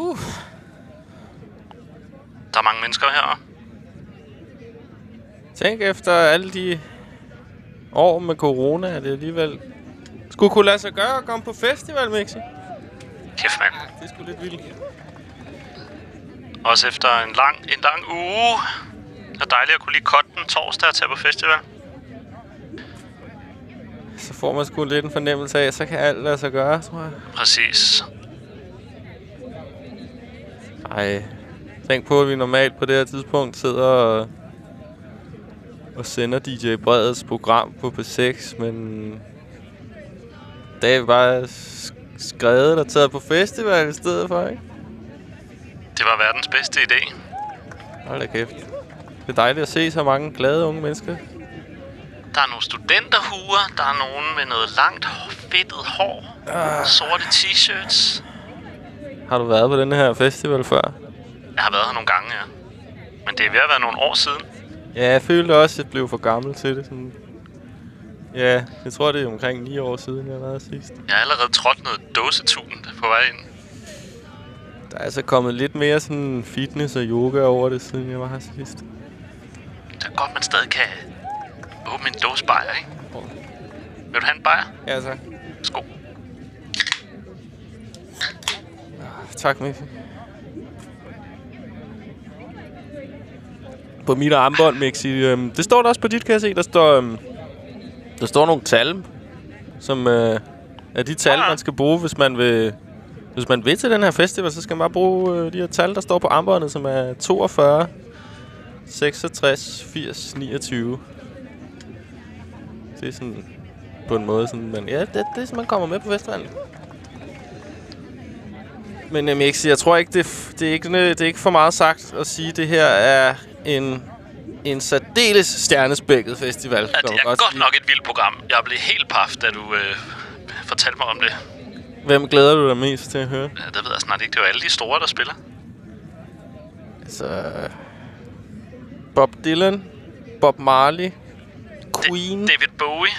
Uh. Der er mange mennesker her. Tænk efter alle de år med corona, at det alligevel skulle kunne lade sig gøre at komme på festival, Mixi. Kæft, mand. Det er sgu lidt vildt. Også efter en lang, en lang uge. Det er dejligt at kunne lige cutte den torsdag og tage på festival. Så får man sgu lidt en fornemmelse af, så kan alt lade sig gøre, tror jeg. Præcis. Ej. Tænk på, at vi normalt på det her tidspunkt sidder og, og sender DJ Breds program på P6, men det er bare sk- skrevet og taget på festival i stedet for, ikke? Det var verdens bedste idé. Hold da kæft. Det er dejligt at se så mange glade unge mennesker. Der er nogle studenterhuer. Der er nogen med noget langt, fedtet hår. Ah. Sorte t-shirts. Har du været på den her festival før? Jeg har været her nogle gange, ja. Men det er ved at være nogle år siden. Ja, jeg følte også, at jeg blev for gammel til det. Sådan. Ja, jeg tror, det er omkring 9 år siden, jeg været sidst. Jeg har allerede trådt noget dåsetun på vej ind. Der er altså kommet lidt mere sådan fitness og yoga over det, siden jeg var her sidst. Det er godt, man stadig kan åbne en dåse bajer, ikke? Vil du have en bajer? Ja, tak. Sko. Tak, Mixi. På mit armbånd, Mixi, øhm, det står der også på dit, kan jeg se. Der står, øhm, der står nogle tal, som øh, er de tal, man skal bruge, hvis man vil... Hvis man vil til den her festival, så skal man bare bruge øh, de her tal, der står på armbåndet, som er 42, 66, 80, 29. Det er sådan på en måde sådan, men ja, det, det er sådan, man kommer med på festivalen. Men um, jeg, jeg tror ikke, det, det, er ikke, nø- det er ikke for meget sagt at sige, at det her er en, en særdeles stjernespækket festival. Ja, det er godt sige. nok et vildt program. Jeg blev helt paf, da du øh, fortalte mig om det. Hvem glæder du dig mest til at høre? Ja, det ved jeg snart ikke. Det er jo alle de store, der spiller. Altså... Bob Dylan, Bob Marley, Queen, David Bowie.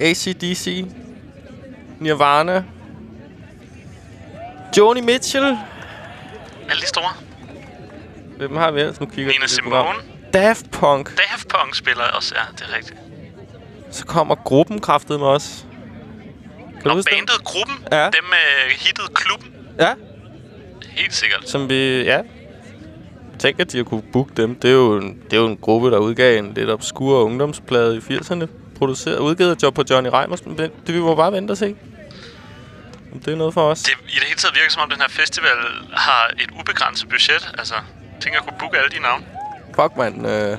ACDC, Nirvana, Joni Mitchell. Alle de store. Hvem har vi ellers? Nu kigger Nina. Simone. Daft Punk. Daft Punk spiller også. Ja, det er rigtigt. Så kommer gruppen kraftet med os. Kan dem? bandet Gruppen. Ja. Dem med hittet Klubben. Ja, Helt sikkert. som vi... Ja. Tænk, at de har kunne booke dem. Det er jo en, det er jo en gruppe, der udgav en lidt obskur ungdomsplade i 80'erne. Produceret, udgivet af job på Johnny Reimers. Men det, det vi må bare vente og se. Det er noget for os. Det i det hele taget virker som om, den her festival har et ubegrænset budget. Altså, tænk at kunne booke alle de navne. Fuck, man. Uh,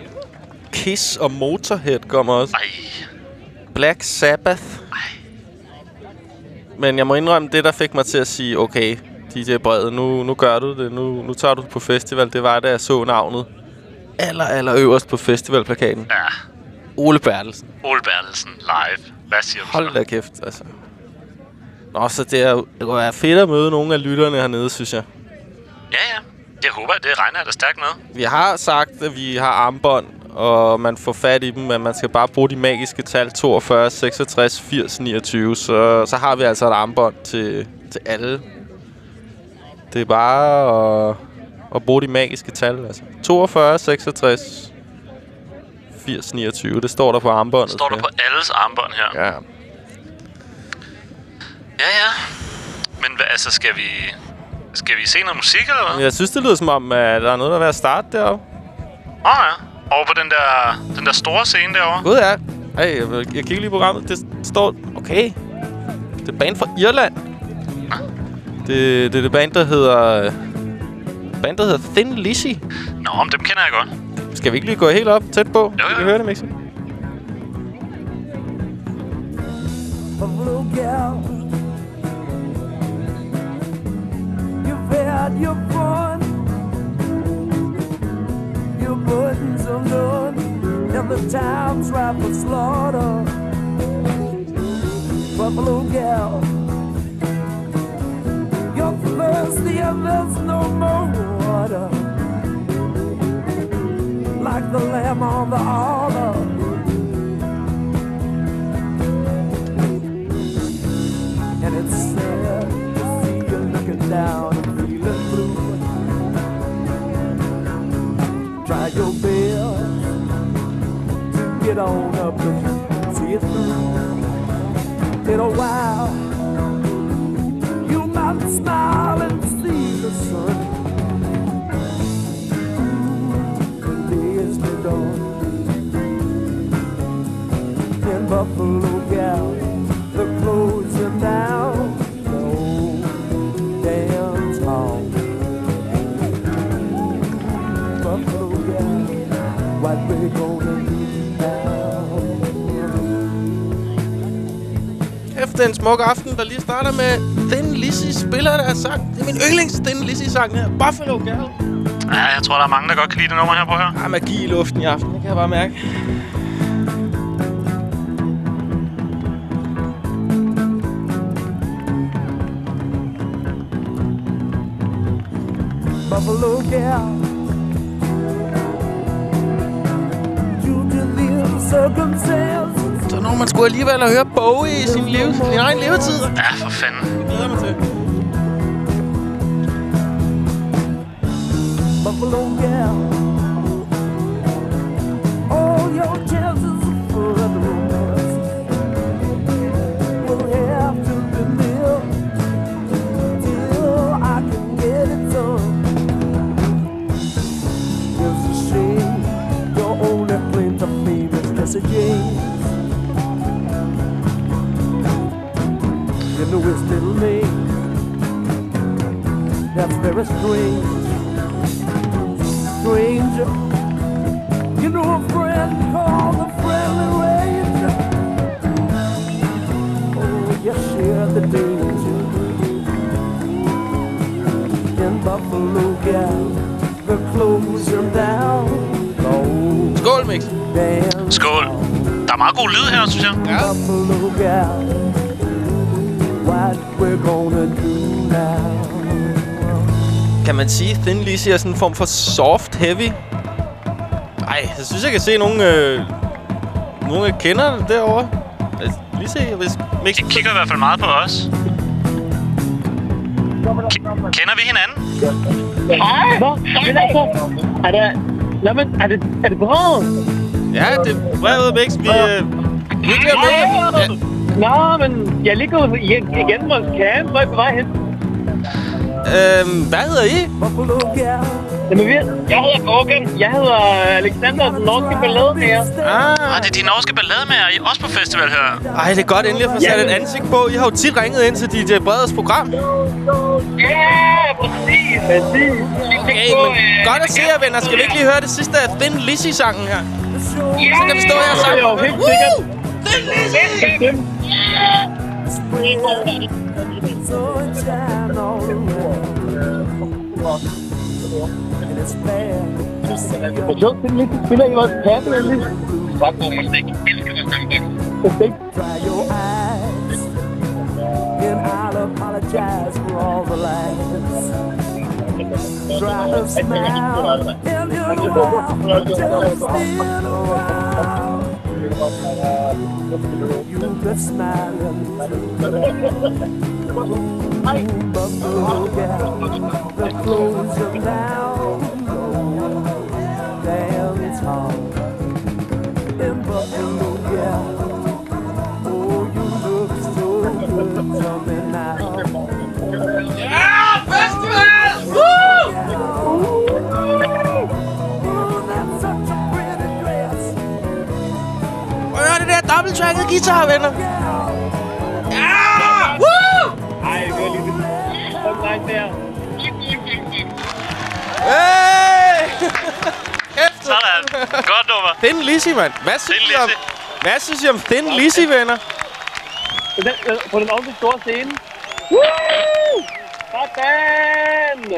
Kiss og Motorhead kommer også. Ej, Black Sabbath. Men jeg må indrømme, det der fik mig til at sige, okay, DJ Brede, nu, nu gør du det. Nu, nu tager du på festival. Det var, da jeg så navnet aller, aller øverst på festivalplakaten. ja. Ole Bertelsen. Ole Bertelsen live. Hvad siger du Hold da kæft, altså. Nå, så det, er, det kunne være fedt at møde nogle af lytterne hernede, synes jeg. Ja, ja. Jeg håber, det regner da stærkt med. Vi har sagt, at vi har armbånd, og man får fat i dem, men man skal bare bruge de magiske tal 42, 66, 80, 29. Så, så har vi altså et armbånd til, til alle. Det er bare at, at bruge de magiske tal. Altså. 42, 66, 80, 29. Det står der på armbåndet. Står der på alles armbånd her. Ja. Ja, ja. Men hvad, altså, skal vi... Skal vi se noget musik, eller hvad? Jeg synes, det lyder som om, at der er noget, der er ved at starte deroppe. Åh, oh, ja. Over på den der, den der store scene derovre. Gud ja. Hey, jeg, jeg kigger lige på programmet. Det står... Okay. Det er band fra Irland. Det, det er det band, der hedder... Band, der hedder Thin Lizzy. Nå, men dem kender jeg godt. Skal vi ikke lige gå helt op tæt på? Jo, jo, Kan vi høre det, Mixi? Buffalo gal. You've had your fun, your burdens undone, and the time's ripe for slaughter. Buffalo gal. You're thirsty and there's no more water. Like the lamb on the altar. And it's sad to see you looking down Try your best to get on up and see it through. In a while, you might smile and see the sun. Day is dawn. In Buffalo Gal, clothes are down. What we gonna do now? Efter en smuk aften, der lige starter med Thin Lizzy spiller der sang. Det er min yndlings Thin Lizzy-sang her. Buffalo Gal. Ja, jeg tror, der er mange, der godt kan lide det nummer her. At høre. Der er magi i luften i aften, det kan jeg bare mærke. Buffalo gal. Så når man skulle alligevel at høre Bowie i sin, liv, sin egen levetid. Ja, for fanden. Det glæder jeg mig til. Buffalo gal. All your chances fame is Jesse James. You know his little name. That's very strange stranger. You know a friend called the friendly ranger. Oh, you share the danger. In Buffalo Gal, they're closing down. Oh, Skål, Mix. damn. Skål. Er meget god lyd her, synes jeg. Ja. Kan man sige, Thin Lizzy er sådan en form for soft heavy? Ej, jeg synes, jeg kan se nogle... Øh, nogle jeg kender derovre. Altså, Lige se, hvis Mix... De kigger i hvert fald meget på os. K- kender vi hinanden? Nå, men altså, er det... Nå, men er det, er det bra? Ja, det er brevet, Mix. Vi... Øh, hyggeligt at møde. Ja. Nå, men jeg er lige gået igen igennem vores camp. Hvor er på vej hen? Øhm, hvad hedder I? Jamen, vi, jeg hedder Gorgon. Jeg hedder Alexander, den norske ballademager. Ah, Ah, det er de norske ballademager. I er også på festival her. ej, det er godt endelig at få sat et ansigt på. I har jo tit ringet ind til DJ Breders program. Ja, præcis. Præcis. Okay, men godt at se jer, venner. Skal vi ikke lige høre det sidste af Thin Lizzy-sangen her? Så kan vi stå her sammen. Jo, helt sikkert. Thin Lizzy! Bestemt. sunshine all around. And it's bad to see Hvor sjovt, det er lidt spiller i vores camp, nemlig. Tak for musik. Perfekt. dry your eyes. And I'll apologize for all the lies. Try to smile. And in a while, just in a while. You've been smiling. Buffalo gal, the clothes are down. Damn, it's hard. In Buffalo gal, oh, you look so good to me now. Oh, dobbelttracket guitar, venner. Ja! Woo! Ej, det var lige det. Der. Hey! Kæft, Sådan. Godt nummer. Thin Lizzy, mand. Hvad synes, Thin I om, Lizzy. hvad synes I om Thin Lizzy, venner? På den, på den ordentlige store scene. Woo! Sådan!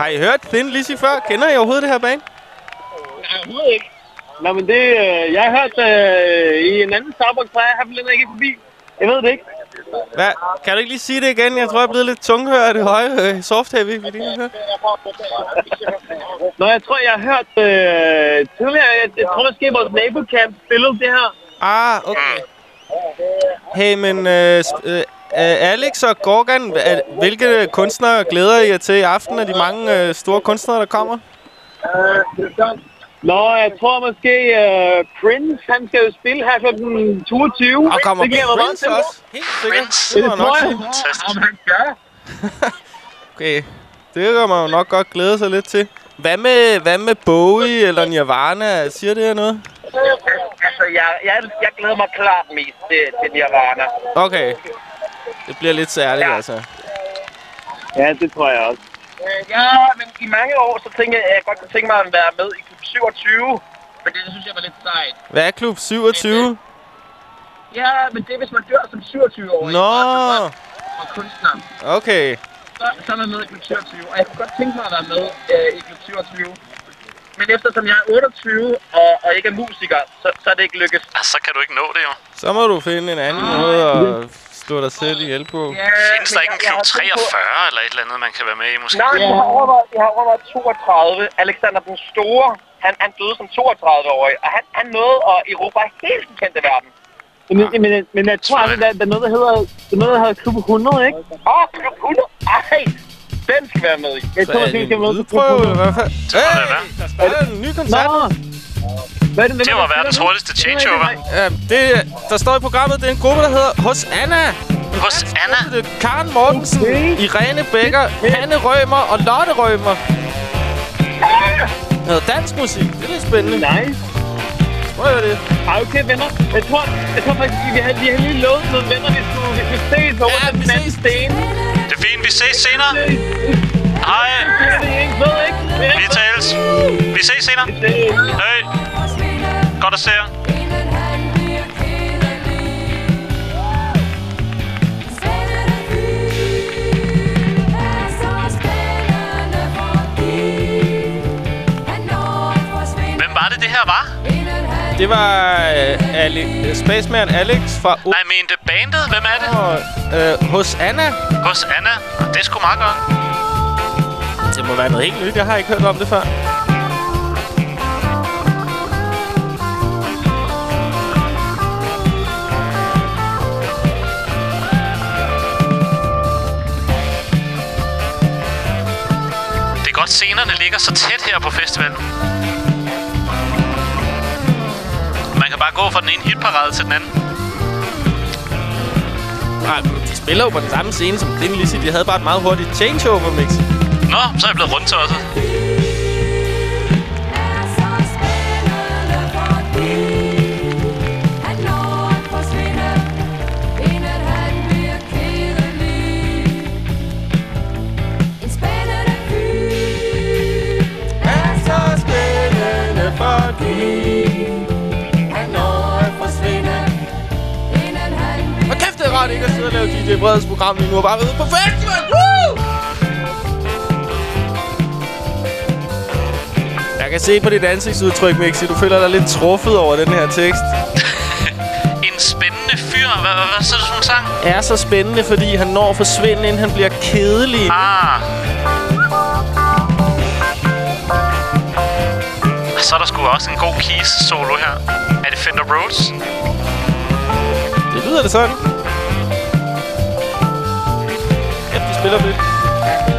Har I hørt Thin Lizzy før? Kender I overhovedet det her band? Nej, overhovedet ikke. Nå, men det... Øh, jeg har hørt øh, i en anden Starbucks, så jeg har vel ikke forbi. Jeg ved det ikke. Hvad? Kan du ikke lige sige det igen? Jeg tror, jeg er blevet lidt tunghør af det høje øh, soft heavy. Fordi, ja. Nå, jeg tror, jeg har hørt øh, tidligere... Jeg, jeg tror, måske vores nabocamp spillede det her. Ah, okay. Hey, men øh, øh, øh, Alex og Gorgon, er, hvilke kunstnere glæder I jer til i aften af de mange øh, store kunstnere, der kommer? Nå, jeg tror måske uh, Prince, han skal jo spille her kl. 22. Og kommer det meget Prince til. også? Helt sikkert. Prince. Det Det tror jeg. Fantastisk. Om han gør. Okay. Det kan man jo nok godt glæde sig lidt til. Hvad med, hvad med Bowie eller Nirvana? Siger det her noget? Altså, jeg, jeg, jeg glæder mig klart mest til, til Nirvana. Okay. Det bliver lidt særligt, Ja. altså. Ja, det tror jeg også. Øh, ja, men i mange år, så tænkte jeg, at jeg godt kunne tænke mig at være med i 27. Men det synes jeg var lidt sejt. Hvad er klub 27? Ja, men det er, hvis man dør som 27-årig. Nå, Og kunstner. okay. Så, så er man med i klub 27. Og jeg kunne godt tænke mig at være med øh, i klub 27. Men eftersom jeg er 28 og, og ikke er musiker, så, så er det ikke lykkes. Altså, så kan du ikke nå det jo. Så må du finde en anden måde at slå dig selv ihjel på. Ja, Findes der ikke en jeg- klub har tænkt på- 43 eller et eller andet, man kan være med i, måske? Nej, jeg har overvejet, jeg har overvejet 32. Alexander den Store, han, han døde som 32-årig, og han, han nåede at erobre hele den kendte verden. Men, men, men jeg tror, at der, der er noget, der hedder, der er noget, der hedder Klub 100, ikke? Åh, oh, klub 100! Ej, den skal være med i. Jeg tror, er at det det skal være med til Klub lydprøve, 100. eller hvad fanden? må det Hey, være. der starter en ny Nå! koncert. Hvad er det, Det var verdens hurtigste changeover. Ja, det, der står i programmet, det er en gruppe, der hedder Hos Anna. Hos Anna. Det er Karen Mortensen, Okay. Irene Bækker, Hanne Rømer og Lotte Rømer. Noget dansk musik. Det er lidt spændende. Nice. Prøv at det. Ej, okay, venner. Jeg tror, jeg tror faktisk, vi har, vi har lige lovet nogle venner, vi skulle, vi skulle ses over Ja, den anden scene. Det er fint, vi ses senere. Hej. Vi tales. Vi ses senere. Hej. Godt at se jer. Her var? Det var øh, Ale- Spaceman Alex fra O... Nej, mente bandet. Hvem er det? Øh, hos Anna. Hos Anna. Det er sgu meget godt. Det må være noget helt nyt. Jeg har ikke hørt om det før. Det er godt, scenerne ligger så tæt her på festivalen. Kan bare gå fra den ene hitparade til den anden. Nej, de spiller jo på den samme scene som Thin Lizzy. De havde bare et meget hurtigt changeover-mix. Nå, så er jeg blevet rundt også. Rart ikke at sidde og lave DJ Breds program lige nu og bare være på festival. Woo! Jeg kan se på dit ansigtsudtryk, Mixi. Du føler dig lidt truffet over den her tekst. En spændende fyr. Hvad, hvad, hvad så er det en sang? Er så spændende, fordi han når at forsvinde, inden han bliver kedelig. Ah. Så er der sgu også en god keys solo her. Er det Fender Rhodes? Det lyder det sådan. Ja, de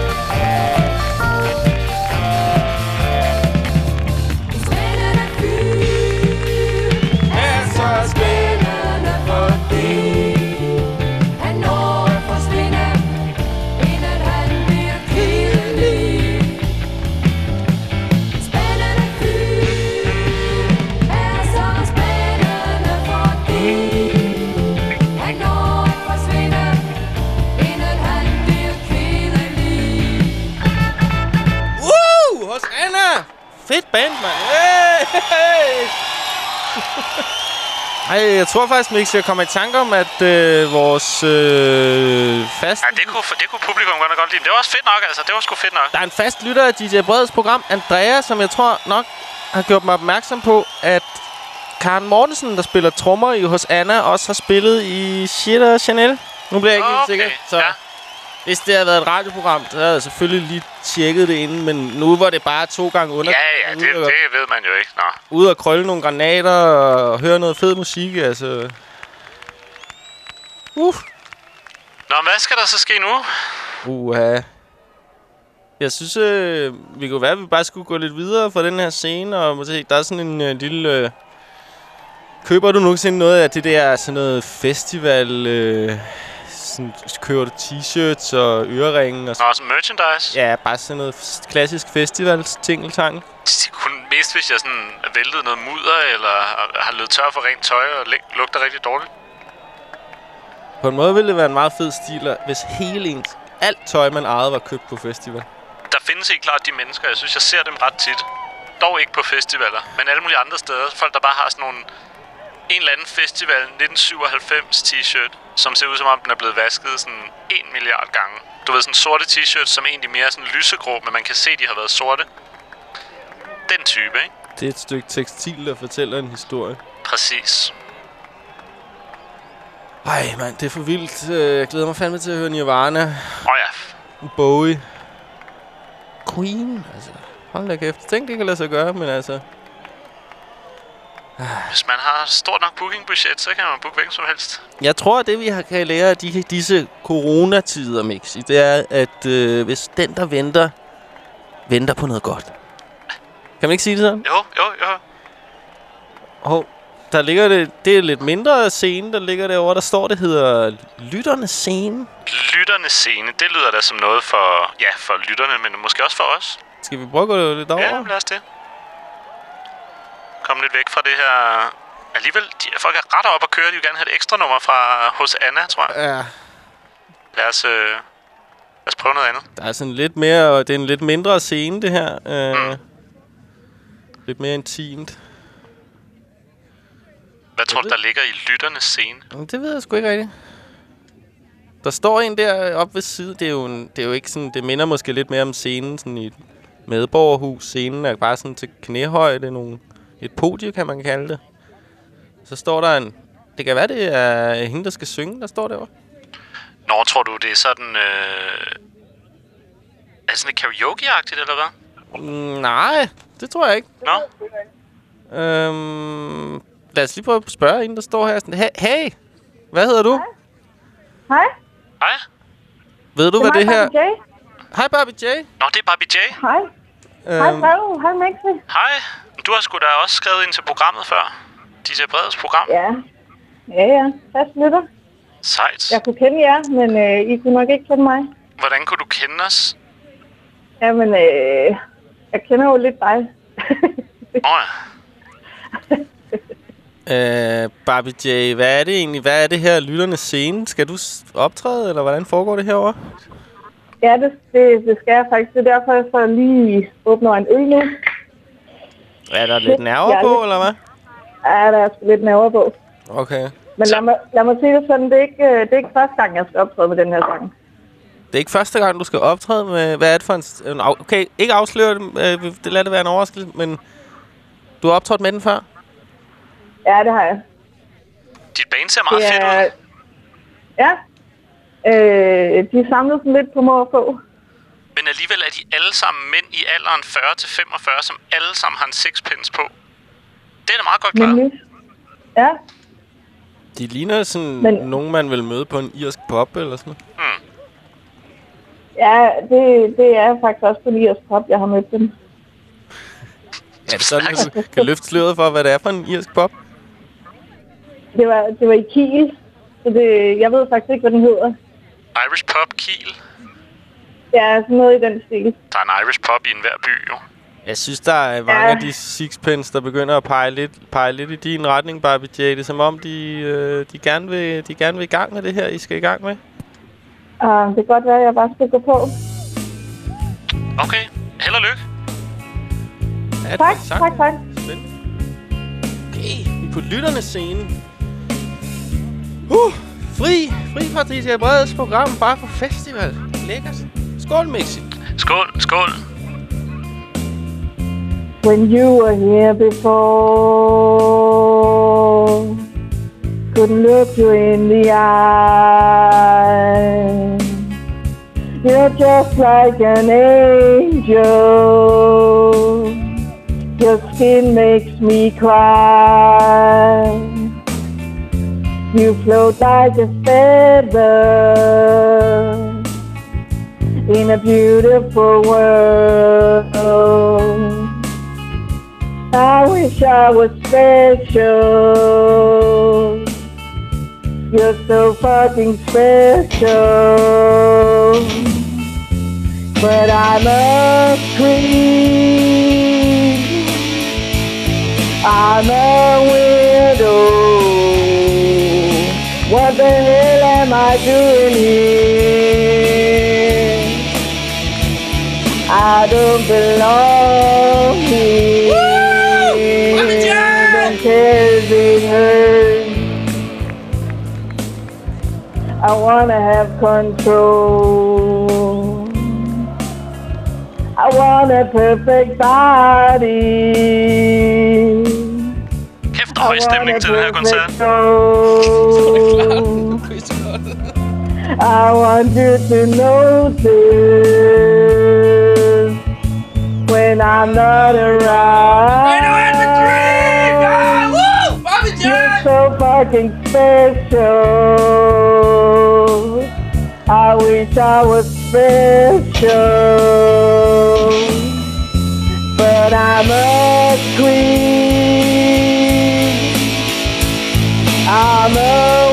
Fedt band, mand. Hey! hey! Ej, jeg tror faktisk, Mix, jeg kommer i tanke om, at øh, vores øh, fast... Ja, det kunne, det kunne publikum godt godt lide. Det var også fedt nok, altså. Det var sgu fedt nok. Der er en fast lytter af DJ Breds program, Andrea, som jeg tror nok har gjort mig opmærksom på, at Karen Mortensen, der spiller trommer i hos Anna, også har spillet i Shit og Chanel. Nu bliver jeg ikke helt Okay, sikker. Så ja. Hvis det havde været et radioprogram, så havde jeg selvfølgelig lige tjekket det inden. Men nu var det bare to gange under. Ja, ja, det, og, det ved man jo ikke. Nå. ude og krølle nogle granater og høre noget fed musik. Altså. Uh. Nå, hvad skal der så ske nu? Uha. Jeg synes, øh, vi kunne være, at vi bare skulle gå lidt videre fra den her scene, og måske, der er sådan en øh, lille... Øh, køber du nogensinde noget af det der sådan noget festival... Øh, sådan, køber du t-shirts og øreringe og sådan merchandise. Ja, bare sådan noget klassisk festival tingeltang. Det kunne mest, hvis jeg sådan er væltet noget mudder, eller har- løbet tør for rent tøj og lugter rigtig dårligt. På en måde ville det være en meget fed stil, hvis hele ens... Alt tøj, man ejede, var købt på festival. Der findes helt klart de mennesker, jeg synes, jeg ser dem ret tit. Dog ikke på festivaler, men alle mulige andre steder. Folk, der bare har sådan nogle... En eller anden festival 1997 t-shirt, som ser ud som om den er blevet vasket sådan 1 milliard gange. Du ved, sådan sorte t-shirts, som egentlig mere er sådan lysegrå, men man kan se, de har været sorte. Den type, ikke? Det er et stykke tekstil, der fortæller en historie. Præcis. Ej, mand, det er for vildt. Øh, Jeg glæder mig fandme til at høre Nirvana. Åh oh, ja, Bowie. Queen, altså. Hold da kæft. Tænk, det kan lade sig gøre, men altså... hvis man har stort nok bookingbudget, så kan man booke hvem som helst. Jeg tror, at det vi har kan lære af de, disse coronatider, Mixi, det er, at øh, hvis den, der venter, venter på noget godt. Kan man ikke sige det sådan? Jo, jo, jo. Hov, der ligger det, det er lidt mindre scene, der ligger derovre. Der står, det hedder Lytternes Scene. Lytternes scene, det lyder da som noget for, ja, for lytterne, men måske også for os. Skal vi prøve at gå lidt over? Ja, lad os det. Kom lidt væk fra det her... Alligevel, de, folk er ret op at køre. De vil gerne have et ekstra nummer fra hos Anna, tror jeg. Ja. Lad os, øh, lad os prøve noget andet. Der er sådan lidt mere, og det er en lidt mindre scene, det her. Øh, lidt mere intimt. Hvad tror du, der ligger i lytternes scene? Det ved jeg sgu ikke rigtigt. Der står en der oppe ved siden. Det er jo, en, det er jo ikke sådan... Det minder måske lidt mere om scenen sådan i et medborgerhus. Scenen er bare sådan til knæhøjde. Nogle, et podie, kan man kalde det. Så står der en... Det kan være, det er hende, der skal synge, der står derovre. Nå, tror du, det er sådan... Øh, er det sådan lidt karaoke-agtigt, eller hvad? Mm, nej, det tror jeg ikke. Nå, Øhm, lad os lige prøve at spørge en, der står her. Sådan, hey, hey, hvad hedder du? Hej, hej. Ved du, det er hvad det her... Barbie J. Hej, Barbie J. Nå, det er Barbie J. Hej. Hej, Øhm, Brev. Hej, Maxi. Hej. Du har sgu da også skrevet ind til programmet før. DJ Breds program. Ja. Ja, ja. Fast lytter. Sejt. Jeg kunne kende jer, men øh, I kunne nok ikke kende mig. Hvordan kunne du kende os? Jamen, øh, jeg kender jo lidt dig. Åh oh, ja. Øh, Barbie J, hvad er det egentlig? Hvad er det her lytternes scene? Skal du optræde, eller hvordan foregår det herovre? ja, det, det, det skal jeg faktisk. Det er derfor, jeg så lige åbner en øl nu. Er der lidt nerver er på, lidt- eller hvad? Ja, der er sgu lidt nerver på. Okay. Men lad mig, lad mig sige det sådan, det er, ikke, øh, det er ikke første gang, jeg skal optræde med den her sang. Det er ikke første gang, du skal optræde med... Hvad er det for en... Okay, ikke afsløre det. Øh, det lader det være en overraskelse, men... Du har optrådt med den før? Ja, det har jeg. Dit bane ser meget Det fedt er, ud. ja. Øh, de er samlet sådan lidt på må og få. Alligevel er de alle sammen mænd i alderen 40 til 45, som alle sammen har en sixpence på. Det er da meget godt klaret. Nemlig. Ja, De ligner sådan Men- nogen, man vil møde på en irsk pop eller sådan noget. ja det, det er faktisk også på Liers Pop, jeg har mødt dem. Er det sådan, at du kan løfte sløret for, hvad det er for en irsk pop? Det var, det var i Kiel, så det, jeg ved faktisk ikke, hvad den hedder. Irish Pop Kiel. Ja, sådan noget i den stil. Der er en Irish Pop i enhver by, jo. Jeg synes, der er mange Ja. af de sixpence, der begynder at pege lidt, pege lidt i din retning, Barbie J. Det er som om, de, øh, de, gerne vil, de gerne vil i gang med det her, I skal i gang med. Uh, det kan godt være, at jeg bare skal gå på. Okay, held og lykke. Det Tak, tak, tak. Spændende. Okay, vi er på lytternes scene. Uh, fri, fri fra DJ Breds program, bare for festival. Lækkert. Skål, Mixi. Skål, skål. When you were here before, couldn't look you in the eye. You're just like an angel. Your skin makes me cry. You float like a feather in a beautiful world. I wish I was special. You're so fucking special. But I'm a creep. I'm a widow. What the hell am I doing here? I don't belong here. If. I wanna have control. I want a perfect body. Kæft, der høj stemning til den her koncert. I want you to notice when I'm not around. You're so fucking special. I wish I was special, but I'm a queen. I'm a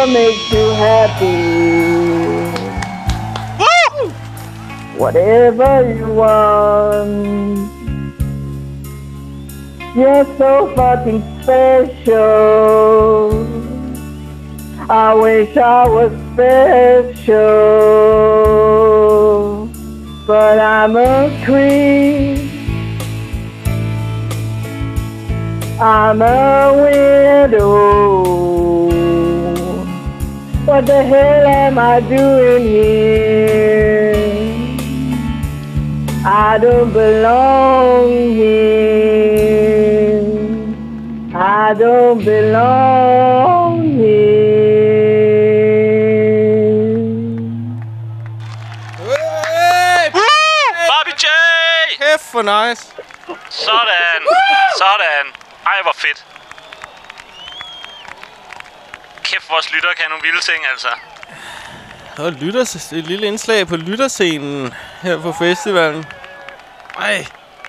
Whatever makes you happy. Whatever you want. You're so fucking special. I wish I was special. But I'm a creep. I'm a widow. What the hell am I doing here? I don't belong here. I don't belong here. Hey! Barbie J! Kæft for nice. Sådan. Sådan. Ej, hvor fedt. Kæft, vores lyttere kan nogle vilde ting, altså. Og lytter, et lille indslag på lytterscenen her på festivalen. Ej,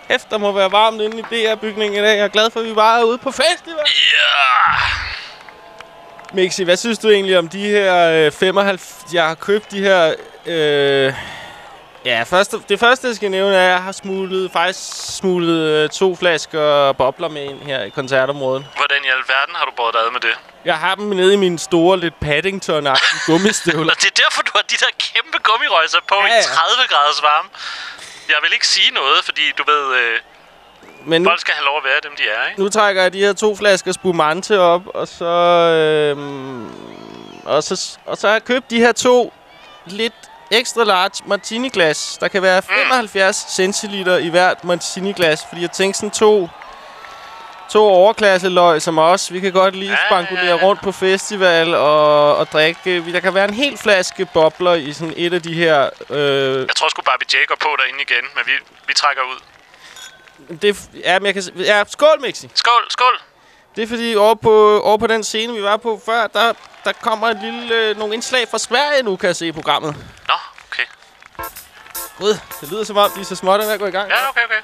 kæft, der må være varmt inde i DR-bygningen i dag. Jeg er glad for, at vi bare er ude på festival. Ja! Mixi, hvad synes du egentlig om de her øh, 75... Jeg har købt de her... Øh, ja, første, det første, jeg skal nævne, er, at jeg har smuglet, faktisk smuglet øh, to flasker bobler med ind her i koncertområdet. Hvordan i alverden har du båret ad med det? Jeg har dem nede i mine store, lidt paddington-agtige gummistøvler. Nå, det er derfor, du har de der kæmpe gummirøjser på Ja, i ja. 30 graders varme. Jeg vil ikke sige noget, fordi du ved, øh, Men folk skal have lov at være dem, de er, ikke? nu trækker jeg de her to flasker spumante op, og så... Øh, og, så og så har jeg købt de her to lidt extra large martini-glas. Der kan være 75 centiliter i hvert martini-glas, fordi jeg tænkte sådan to... To overklasseløg som os. Vi kan godt lige spankulere rundt på festival og, og drikke. Der kan være en hel flaske bobler i sådan et af de her... Øh, Jeg tror sgu Barbie J går på derinde igen, men vi, vi trækker ud. det, ja, men jeg kan, ja, skål, Mixi. Skål, skål! Det er fordi, over på, over på den scene, vi var på før, der, der kommer et lille, øh, nogle indslag fra Sverige nu, kan jeg se i programmet. Nå, okay. Gud, det lyder som om, de er så småt at gå i gang. Ja, okay, okay.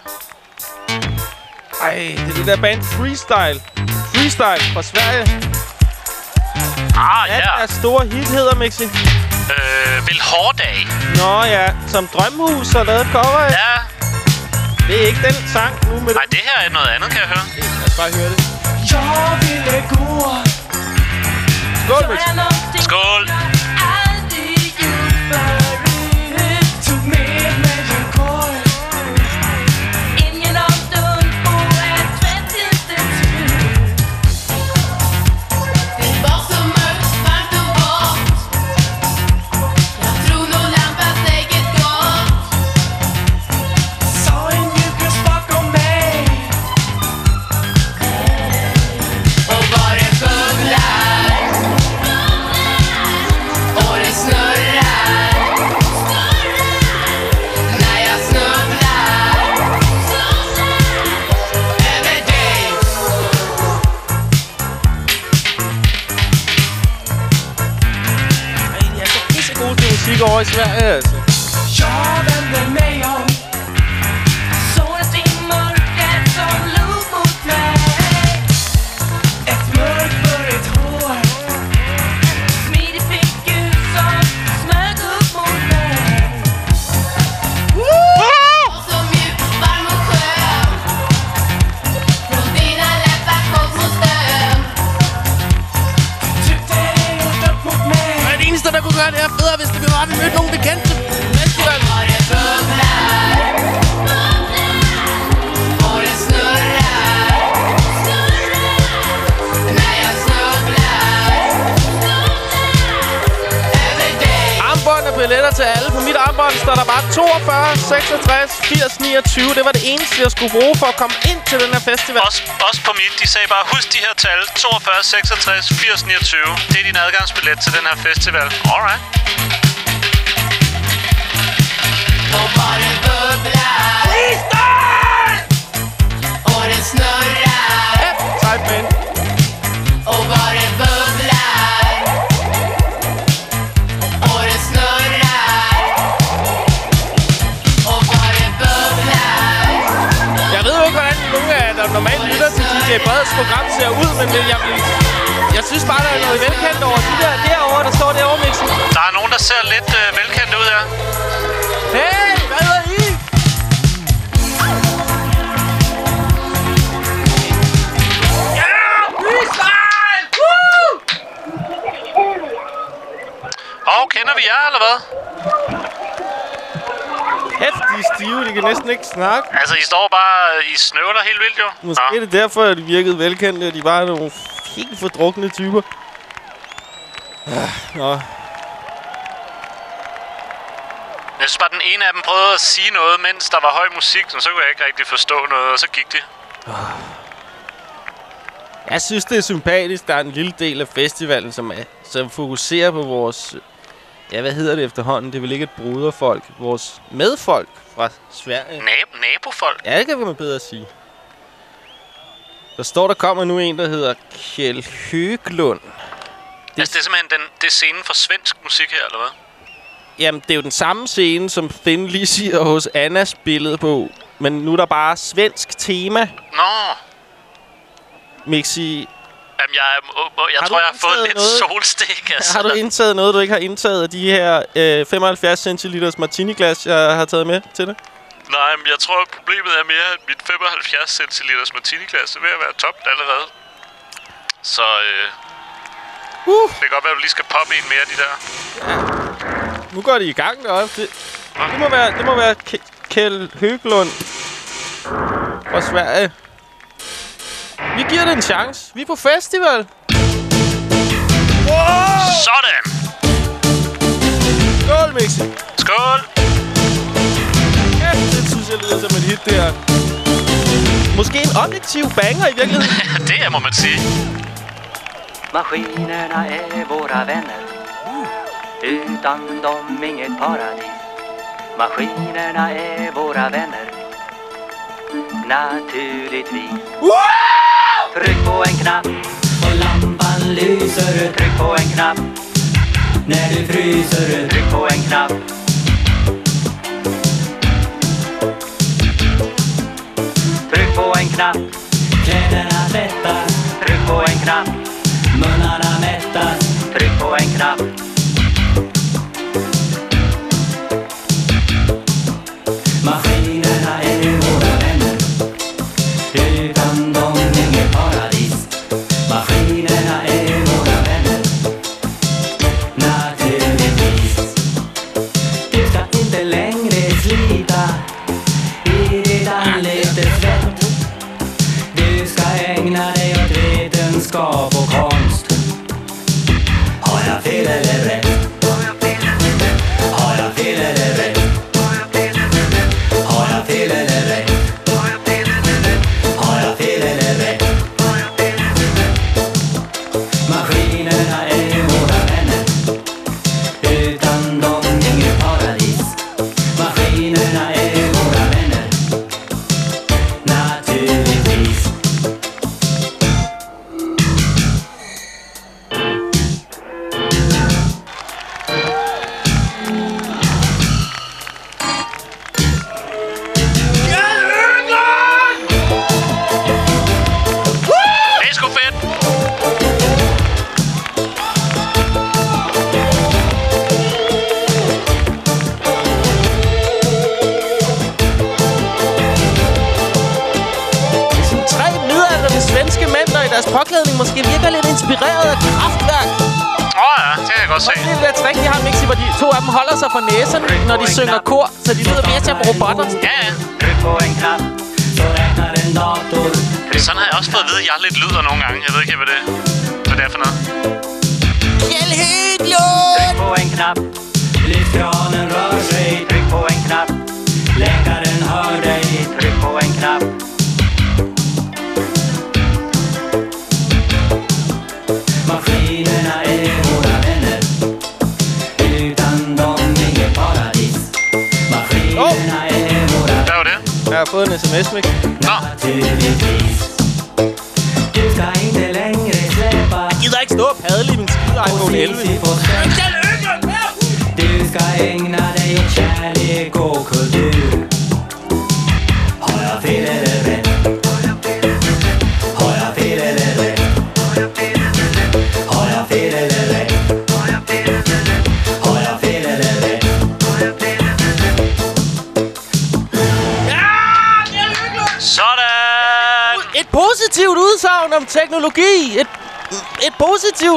Ej, det er det der band Freestyle. Freestyle fra Sverige. Ah, Ja. ja. Deres store hit hedder, Mixi. Øh, Vil Hårdag. Nå ja, som Drømhus har lavet et cover af. Ja. Det er ikke den sang nu med Nej, det her er noget andet, kan jeg høre. Lad os bare høre det. Skål. Skål! Til musik over Også, på mit, de sagde bare, husk de her tal. 42, 66, 80, 29. Det er din adgangsbillet til den her festival. Alright. Please stop! det bubblar Och Breds program ser ud, men jeg, jeg synes bare, der er noget velkendt over de der derovre, der står derovre, Mixen. Der er nogen, der ser lidt øh, velkendt ud her. Hey, hvad hedder I? Og kender vi jer, eller hvad? De er stive, de kan næsten ikke snakke. Altså, I står bare... I snøvler helt vildt, jo. Måske Nå. er det derfor, at de virkede velkendte, og de var nogle helt fordrukne typer. Ah, Nå, Jeg synes bare, den ene af dem prøvede at sige noget, mens der var høj musik, så, så kunne jeg ikke rigtig forstå noget, og så gik de. Jeg synes, det er sympatisk. Der er en lille del af festivalen, som, er, som fokuserer på vores... Ja, hvad hedder det efterhånden? Det er vel ikke et bruderfolk. Vores medfolk fra Sverige. Nab nabofolk. Ja, det kan man bedre sige. Der står, der kommer nu en, der hedder Kjell Høglund. Det, altså, det er simpelthen den, det er scenen for svensk musik her, eller hvad? Jamen, det er jo den samme scene, som Finn lige siger hos Annas billede på. Men nu er der bare svensk tema. Nå, Mixi, Jamen, jeg, jeg Har tror, jeg har fået lidt noget? solstik, altså. har du indtaget noget, du ikke har indtaget af de her øh, 75 centiliters martini-glas, jeg har taget med til det? Nej, men jeg tror, problemet er mere, at mit 75 centiliters martini-glas er ved at være tomt allerede. Så øh, Uh, det kan godt være, at du lige skal poppe en mere af de der. nu går de i gang deroppe. Det, det må være, det må være Kjell Høglund fra Sverige. Vi giver det en chance. Vi er på festival. Sådan! Skål, Mixi. Skål! Ja, det synes jeg lyder som et hit, det her. Måske en objektiv banger i virkeligheden. det må man sige. Maskinerna är våra vänner Utan dem inget paradis Maskinerna är våra vänner Naturligtvis Tryck på en knapp och lampan lyser Tryck på en knapp När du fryser Tryck på en knapp Tryck på en knapp Kläderna tvättas Tryck på en knapp Munnarna mättas Tryck på en knapp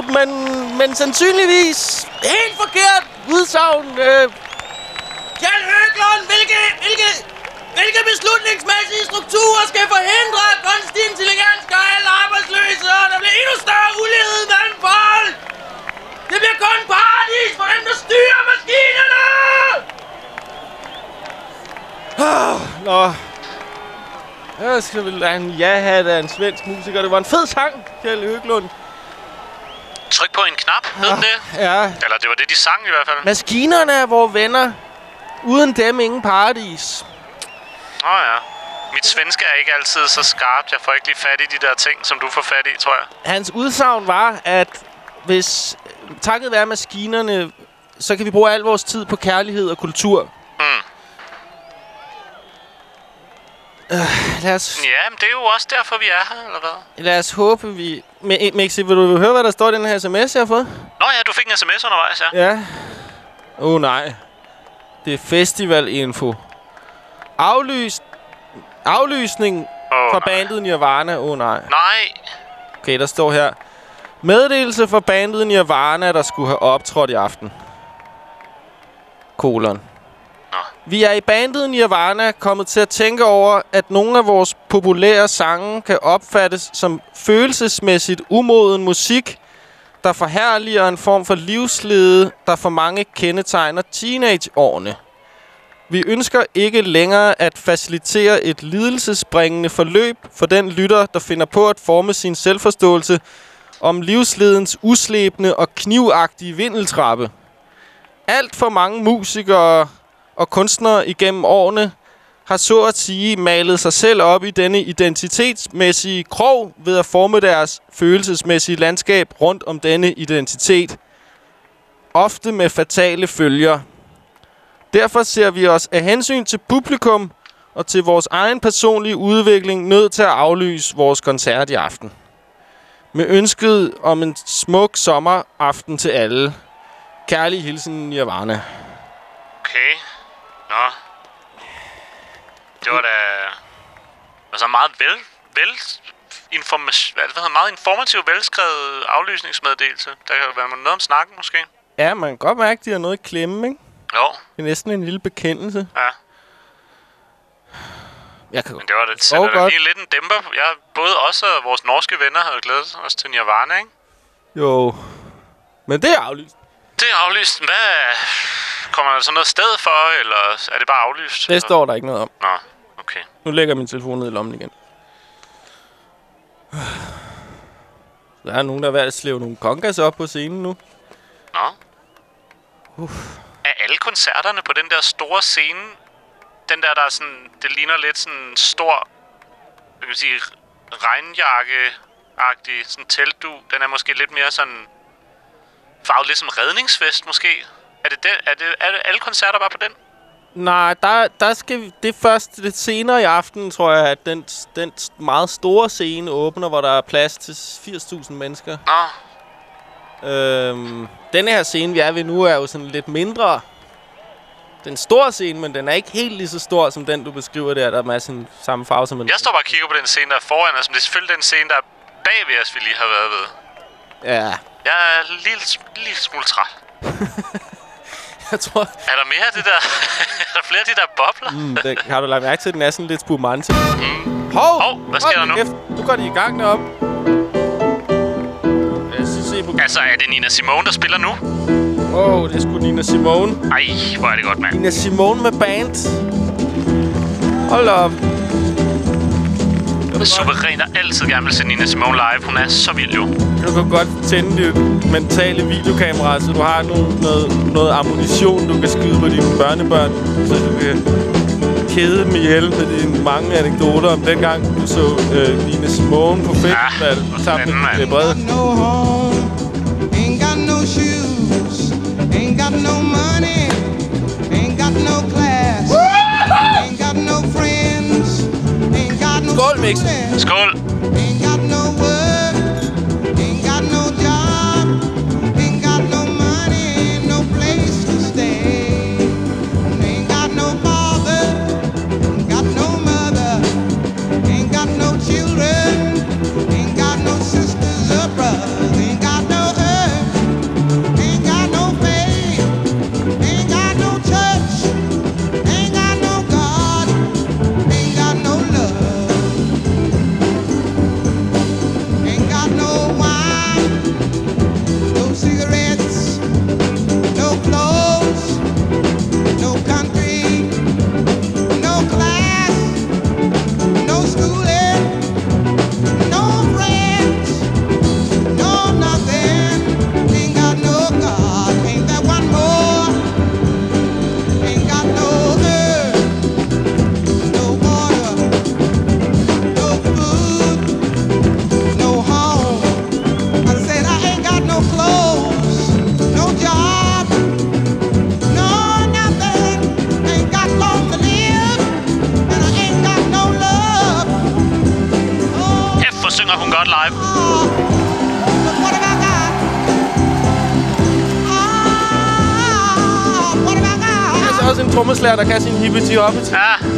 positivt, men, men sandsynligvis helt forkert udsagn. Øh. Kjell Høglund, hvilke, hvilke, hvilke beslutningsmæssige strukturer skal forhindre, at kunstig intelligens gør alle arbejdsløse, og der bliver endnu større ulighed mellem folk? Det bliver kun paradis for dem, der styrer maskinerne! Ah, nå, jeg skal vel en ja-hat af en svensk musiker. Det var en fed sang, Kjell Høglund. Tryk på en knap, hed den det? Ja. Eller det var det, de sang i hvert fald. Maskinerne er vores venner. Uden dem ingen paradis. Oh, ja. Mit svenske er ikke altid så skarpt. Jeg får ikke lige fat i de der ting, som du får fat i, tror jeg. Hans udsagn var, at hvis takket være maskinerne, så kan vi bruge al vores tid på kærlighed og kultur. Mm. Øh, lad, os, Ja, men det er jo også derfor, vi er her, eller hvad? lad os håbe, vi... Mixi, vil du høre, hvad der står i den her sms, jeg har fået? Ja, du fik en sms undervejs, ja. Ja. Åh oh, nej. Det er festivalinfo. Aflyst. Aflysning Åh, fra nej. bandet Nirvana. Åh oh, nej. Nej. Okay, der står her. Meddelelse fra bandet Nirvana, der skulle have optrådt i aften. Kolon. Nå. Vi er i bandet Nirvana kommet til at tænke over, at nogle af vores populære sange kan opfattes som følelsesmæssigt umoden musik, der forherliger en form for livslede, der for mange kendetegner teenageårene. Vi ønsker ikke længere at facilitere et lidelsesbringende forløb for den lytter, der finder på at forme sin selvforståelse om livsledens uslæbende og knivagtige vindeltrappe. Alt for mange musikere og kunstnere igennem årene har så at sige malet sig selv op i denne identitetsmæssige krog ved at forme deres følelsesmæssige landskab rundt om denne identitet. Ofte med fatale følger. Derfor ser vi os af hensyn til publikum og til vores egen personlige udvikling nødt til at aflyse vores koncert i aften. Med ønsket om en smuk sommeraften til alle. Kærlig hilsen, Nirvana. Okay. Nå. Det var da... Altså meget vel... vel information, hvad hedder, meget informativ, velskrevet aflysningsmeddelelse. Der kan jo være noget om snakken, måske. Ja, man kan godt mærke, at de har noget i klemme, ikke? Jo, Det er næsten en lille bekendelse. ja. Jeg kan Men det var det. Sætter oh, godt. lige lidt en dæmper. Jeg, både os og vores norske venner havde glædet os til Nirvana, ikke? Jo. Men det er aflyst. Det er aflyst. Hvad... Kommer der så noget sted for, eller er det bare aflyst? Det står der ikke noget om. Nå. Nu lægger jeg min telefon ned i lommen igen. Der er nogen, der er ved at slæve nogle kongas op på scenen nu. Nå. Er alle koncerterne på den der store scene, den der, der er sådan, det ligner lidt sådan en stor, hvad kan man sige, regnjakke-agtig, sådan teltdu, den er måske lidt mere sådan farvet lidt som redningsvest måske. Er det, den, er det, er det alle koncerter bare på den? Nej, der, der skal det er først lidt senere i aften, tror jeg, at den, den meget store scene åbner, hvor der er plads til 80.000 mennesker. Nå, Øhm, den her scene, vi er ved nu, er jo sådan lidt mindre. Den store scene, men den er ikke helt lige så stor, som den, du beskriver der, der er sådan samme farve som en... jeg står bare og kigger på den scene, der er foran os, men det er selvfølgelig den scene, der er bag ved os, vi lige har været ved. Ja, Jeg er en lille, lille smule træt. jeg tror... Er der mere af det der? er der flere af de der bobler? Mm, det, har du lagt mærke til, at den er sådan lidt spumante? Mm. Hov! Hov, hvad sker der nu? kæft, Nu går de i gang deroppe. På... Altså, er det Nina Simone, der spiller nu? Åh, oh, det er sgu Nina Simone. Ej, hvor er det godt, mand. Nina Simone med band. Hold op. Det er suverænt, og altid gerne vil se Nina Simone live. Hun er så vild jo. Du kan godt tænde dit mentale videokamera, så du har noget, noget, noget ammunition, du kan skyde på dine børnebørn, så du kan kede dem ihjel med dine mange anekdoter om dengang, du så øh, Nina Simone på festival for sammen med mand. Bred. no home, ain't trommeslager, der kan sin hippity hoppity. Ja,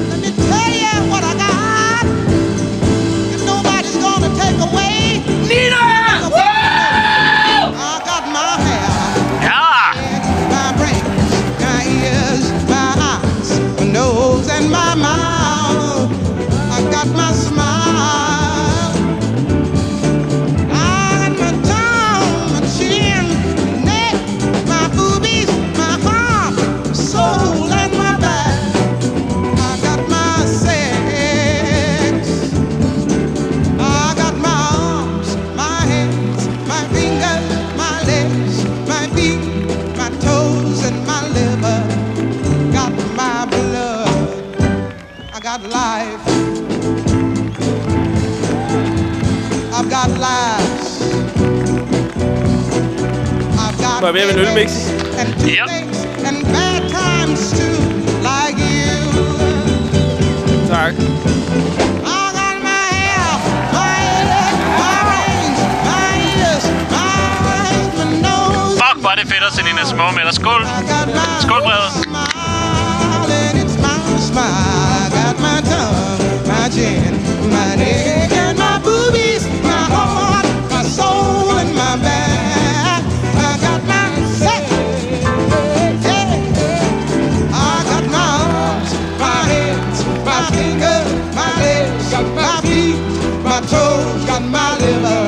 brains, my ears, my eyes, my nose. Fuck, hvor er det fedt at se Nina Simone med dig. Skål! Skål, brødre. smile. I got my tongue, my chin, my neck, got my liver,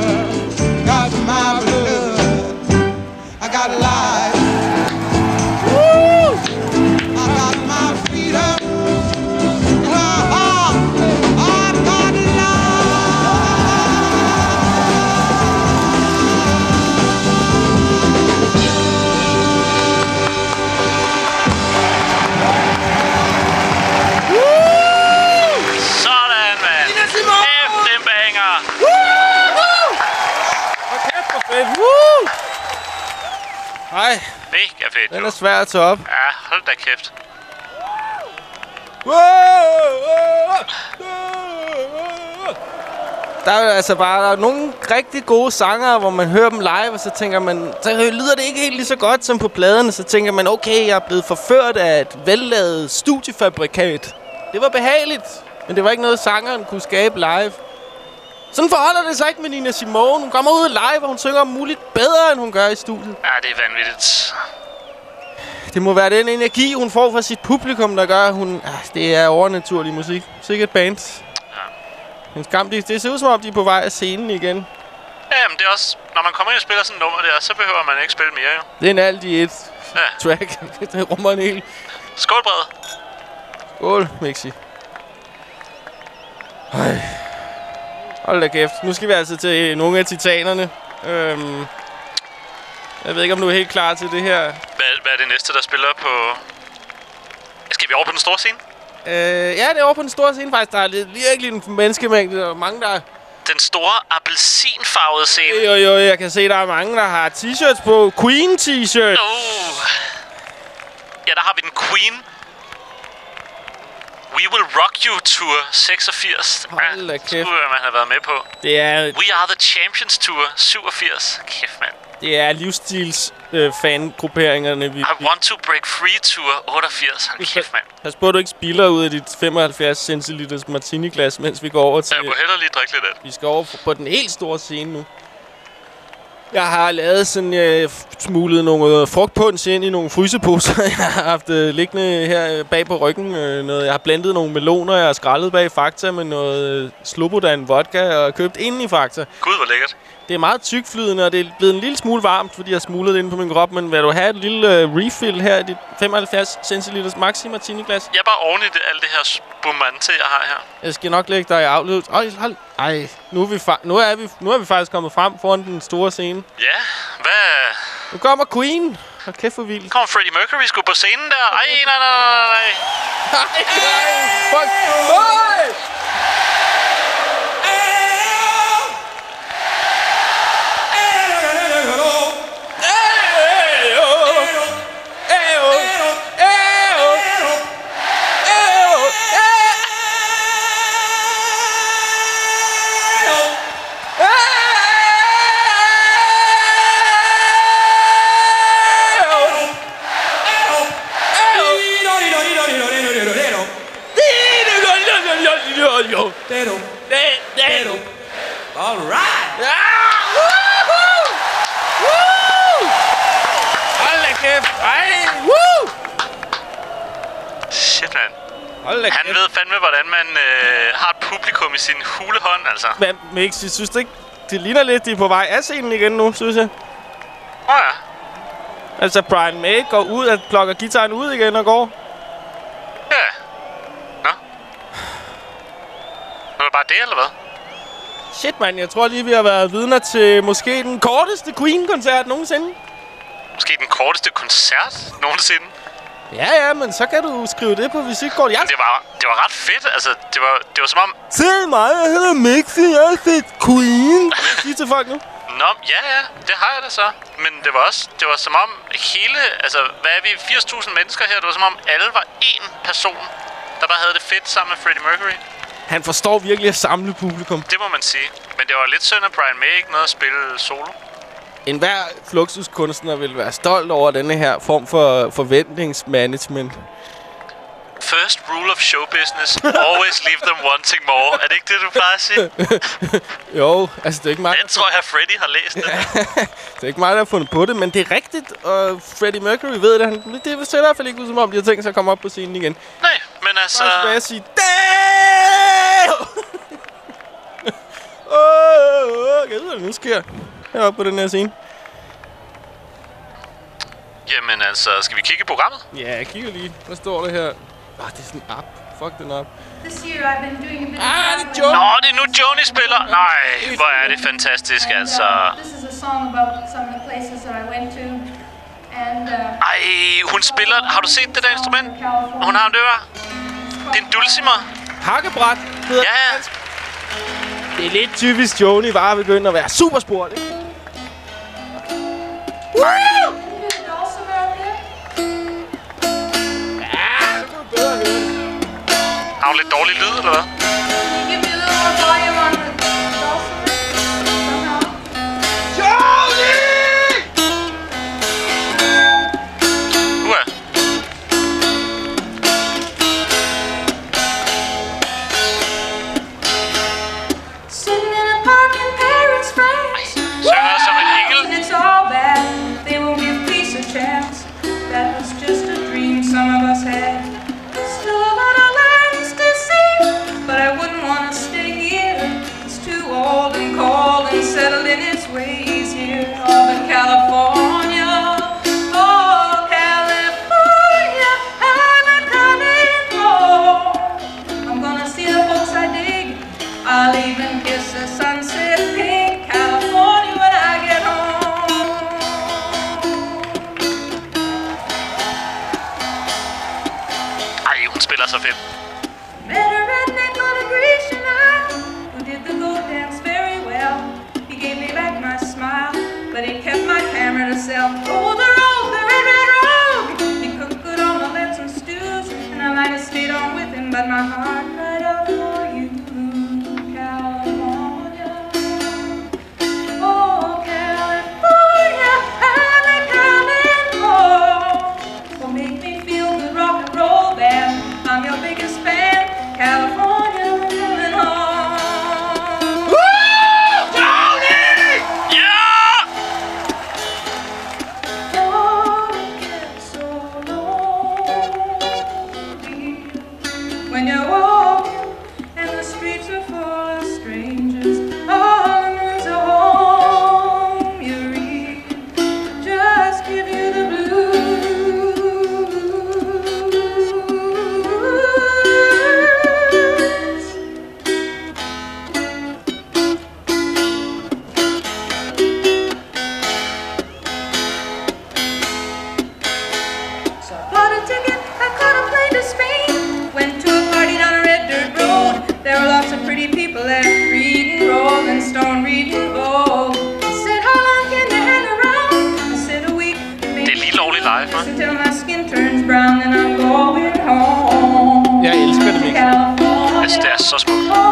mega fedt, Den jo. er svær at tage op. Ja, hold da kæft. Der er altså bare der er nogle rigtig gode sanger, hvor man hører dem live, og så tænker man, så lyder det ikke helt lige så godt som på pladerne. Så tænker man, okay, jeg er blevet forført af et vellavet studiefabrikat. Det var behageligt, men det var ikke noget, sangeren kunne skabe live. Sådan forholder det sig ikke med Nina Simone. Hun kommer ud live, og hun synger om muligt bedre, end hun gør i studiet. Ja, det er vanvittigt. Det må være den energi, hun får fra sit publikum, der gør, at hun... Ah, det er overnaturlig musik. Sikkert band. En skam, det, det ser ud som om, de er på vej af scenen igen. Ja, men det er også... Når man kommer ind og spiller sådan et nummer der, så behøver man ikke spille mere, jo. Det er en alt i et Ja. track. det rummer en hel... Skål, Brede. Skål, Mixi. Ej. Hold da kæft. Nu skal vi altså til nogle af titanerne. Øhm, jeg ved ikke, om du er helt klar til det her. Hvad, hvad er det næste, der spiller på... Skal vi over på den store scene? Øh, ja, det er over på den store scene faktisk. Der er lidt, virkelig en menneskemængde. Er mange, der... Den store appelsinfarvede scene. Jo, jo, jeg kan se, der er mange, der har t-shirts på. Queen t-shirt. Uh. Ja, der har vi den Queen. We Will Rock You Tour 86. Hold da kæft. Skulle man have været med på. Det er, We Are The Champions Tour 87. Kæft, mand. det er livsstils øh, fangrupperingerne. Vi, I Want To Break Free Tour 88. Hold kæft, mand. Pas på, at du ikke spilder ud af dit 75 centiliters martini-glas, mens vi går over til... Jeg må hellere lige drikke lidt af det. Vi skal over på den helt store scene nu. Jeg har lavet sådan, øh, jeg smuglet nogle øh, frugtpunds ind i nogle fryseposer. Jeg har haft øh, liggende her øh, bag på ryggen. Noget, jeg har blandet nogle meloner, jeg har skrællet bag Fakta med noget Slobodan vodka og købt inden i Fakta. Gud, hvor lækkert. Det er meget tykflydende, og det er blevet en lille smule varmt, fordi jeg har smuglet det ind på min krop. Men vil du have et lille øh, refill her i dit 75 centiliters maxi martini-glas? Jeg er bare oven i det, alt det her spumante, jeg har her. Jeg skal nok lægge dig i afløb. Ej, hold. Ej, nu er, vi nu, er vi, nu er vi faktisk kommet frem foran den store scene. Ja, hvad... Nu kommer Queen. Hold kæft for vildt. Kommer Freddie Mercury skulle på scenen der? Ej, nej, nej, nej, nej. Ej, nej. Fuck. Øj! Shit, mand. Hold da Han kæft. ved fandme, hvordan man øh, har et publikum i sin hulehånd, altså. Men Mix, jeg synes du ikke, det ligner lidt, de er på vej af scenen igen nu, synes jeg. Åh oh, ja. Altså, Brian May går ud og plukker gitaren ud igen og går. Ja. Nå. Var det bare det, eller hvad? Shit, mand. Jeg tror lige, vi har været vidner til måske den korteste Queen-koncert nogensinde. Måske den korteste koncert nogensinde. Ja, ja, men så kan du skrive det på visitkort. Jeg det var, det var ret fedt, altså. Det var, det var som om... Se mig, jeg hedder Mixi, jeg har set Queen. Sig til folk nu. Nå, ja, ja, det har jeg da så. Men det var også, det var som om hele, altså, hvad er vi, 80.000 mennesker her, det var som om alle var én person, der bare havde det fedt sammen med Freddie Mercury. Han forstår virkelig at samle publikum. Det må man sige. Men det var lidt synd, at Brian May ikke nåede at spille solo. En hver fluxuskunstner vil være stolt over denne her form for forventningsmanagement. First rule of show business, always leave them wanting more. Er det ikke det, du plejer at sige? Jo, altså det er ikke mig, Den tror jeg, Freddie har læst det. det er ikke mig, der har fundet på det, men det er rigtigt, og Freddie Mercury ved det. Han, det ser i hvert fald ikke ud, som om de har tænkt sig at komme op på scenen igen. Nej, men altså... Så skal jeg sige, Damn! Åh, åh, jeg ved, hvad der nu sker heroppe på den her scene. Jamen altså, skal vi kigge i programmet? Ja, jeg kigger lige. Hvad står der her? Ah, det er sådan en app. Fuck den app. This year I've been doing a bit Ah, det er. Joe. Nå, det er nu Joni spiller. Nej, hvor er det fantastisk, And, altså. uh, this is a song about some of the places that I went to. And uh, Ej, hun spiller... Har du set det der instrument? Hun har en dør. Det er en dulcimer. Hakkebræt hedder Ja, det. Det er lidt typisk Joni bare begyndt at være supersport, ikke? Woo! Har hun lidt dårlig lyd, eller hvad? Ikke videre, hvor jeg var. suspect.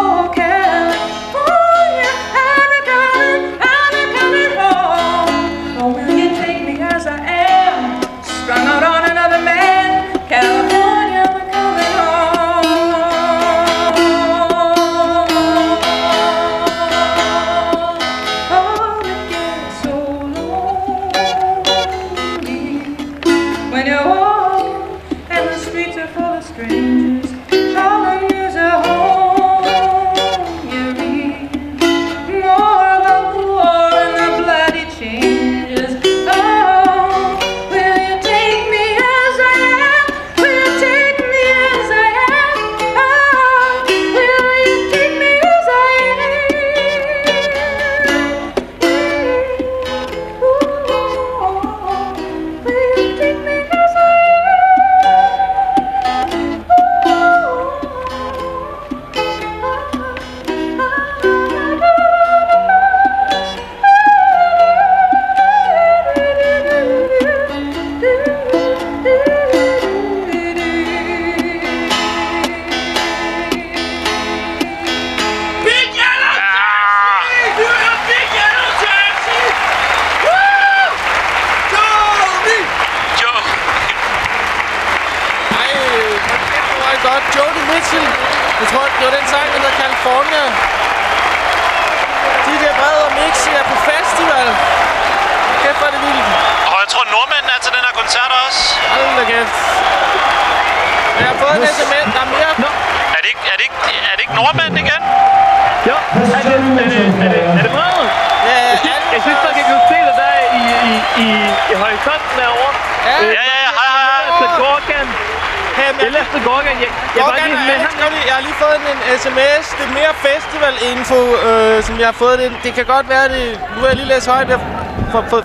godt være, det... Nu er jeg lige læst højt. Jeg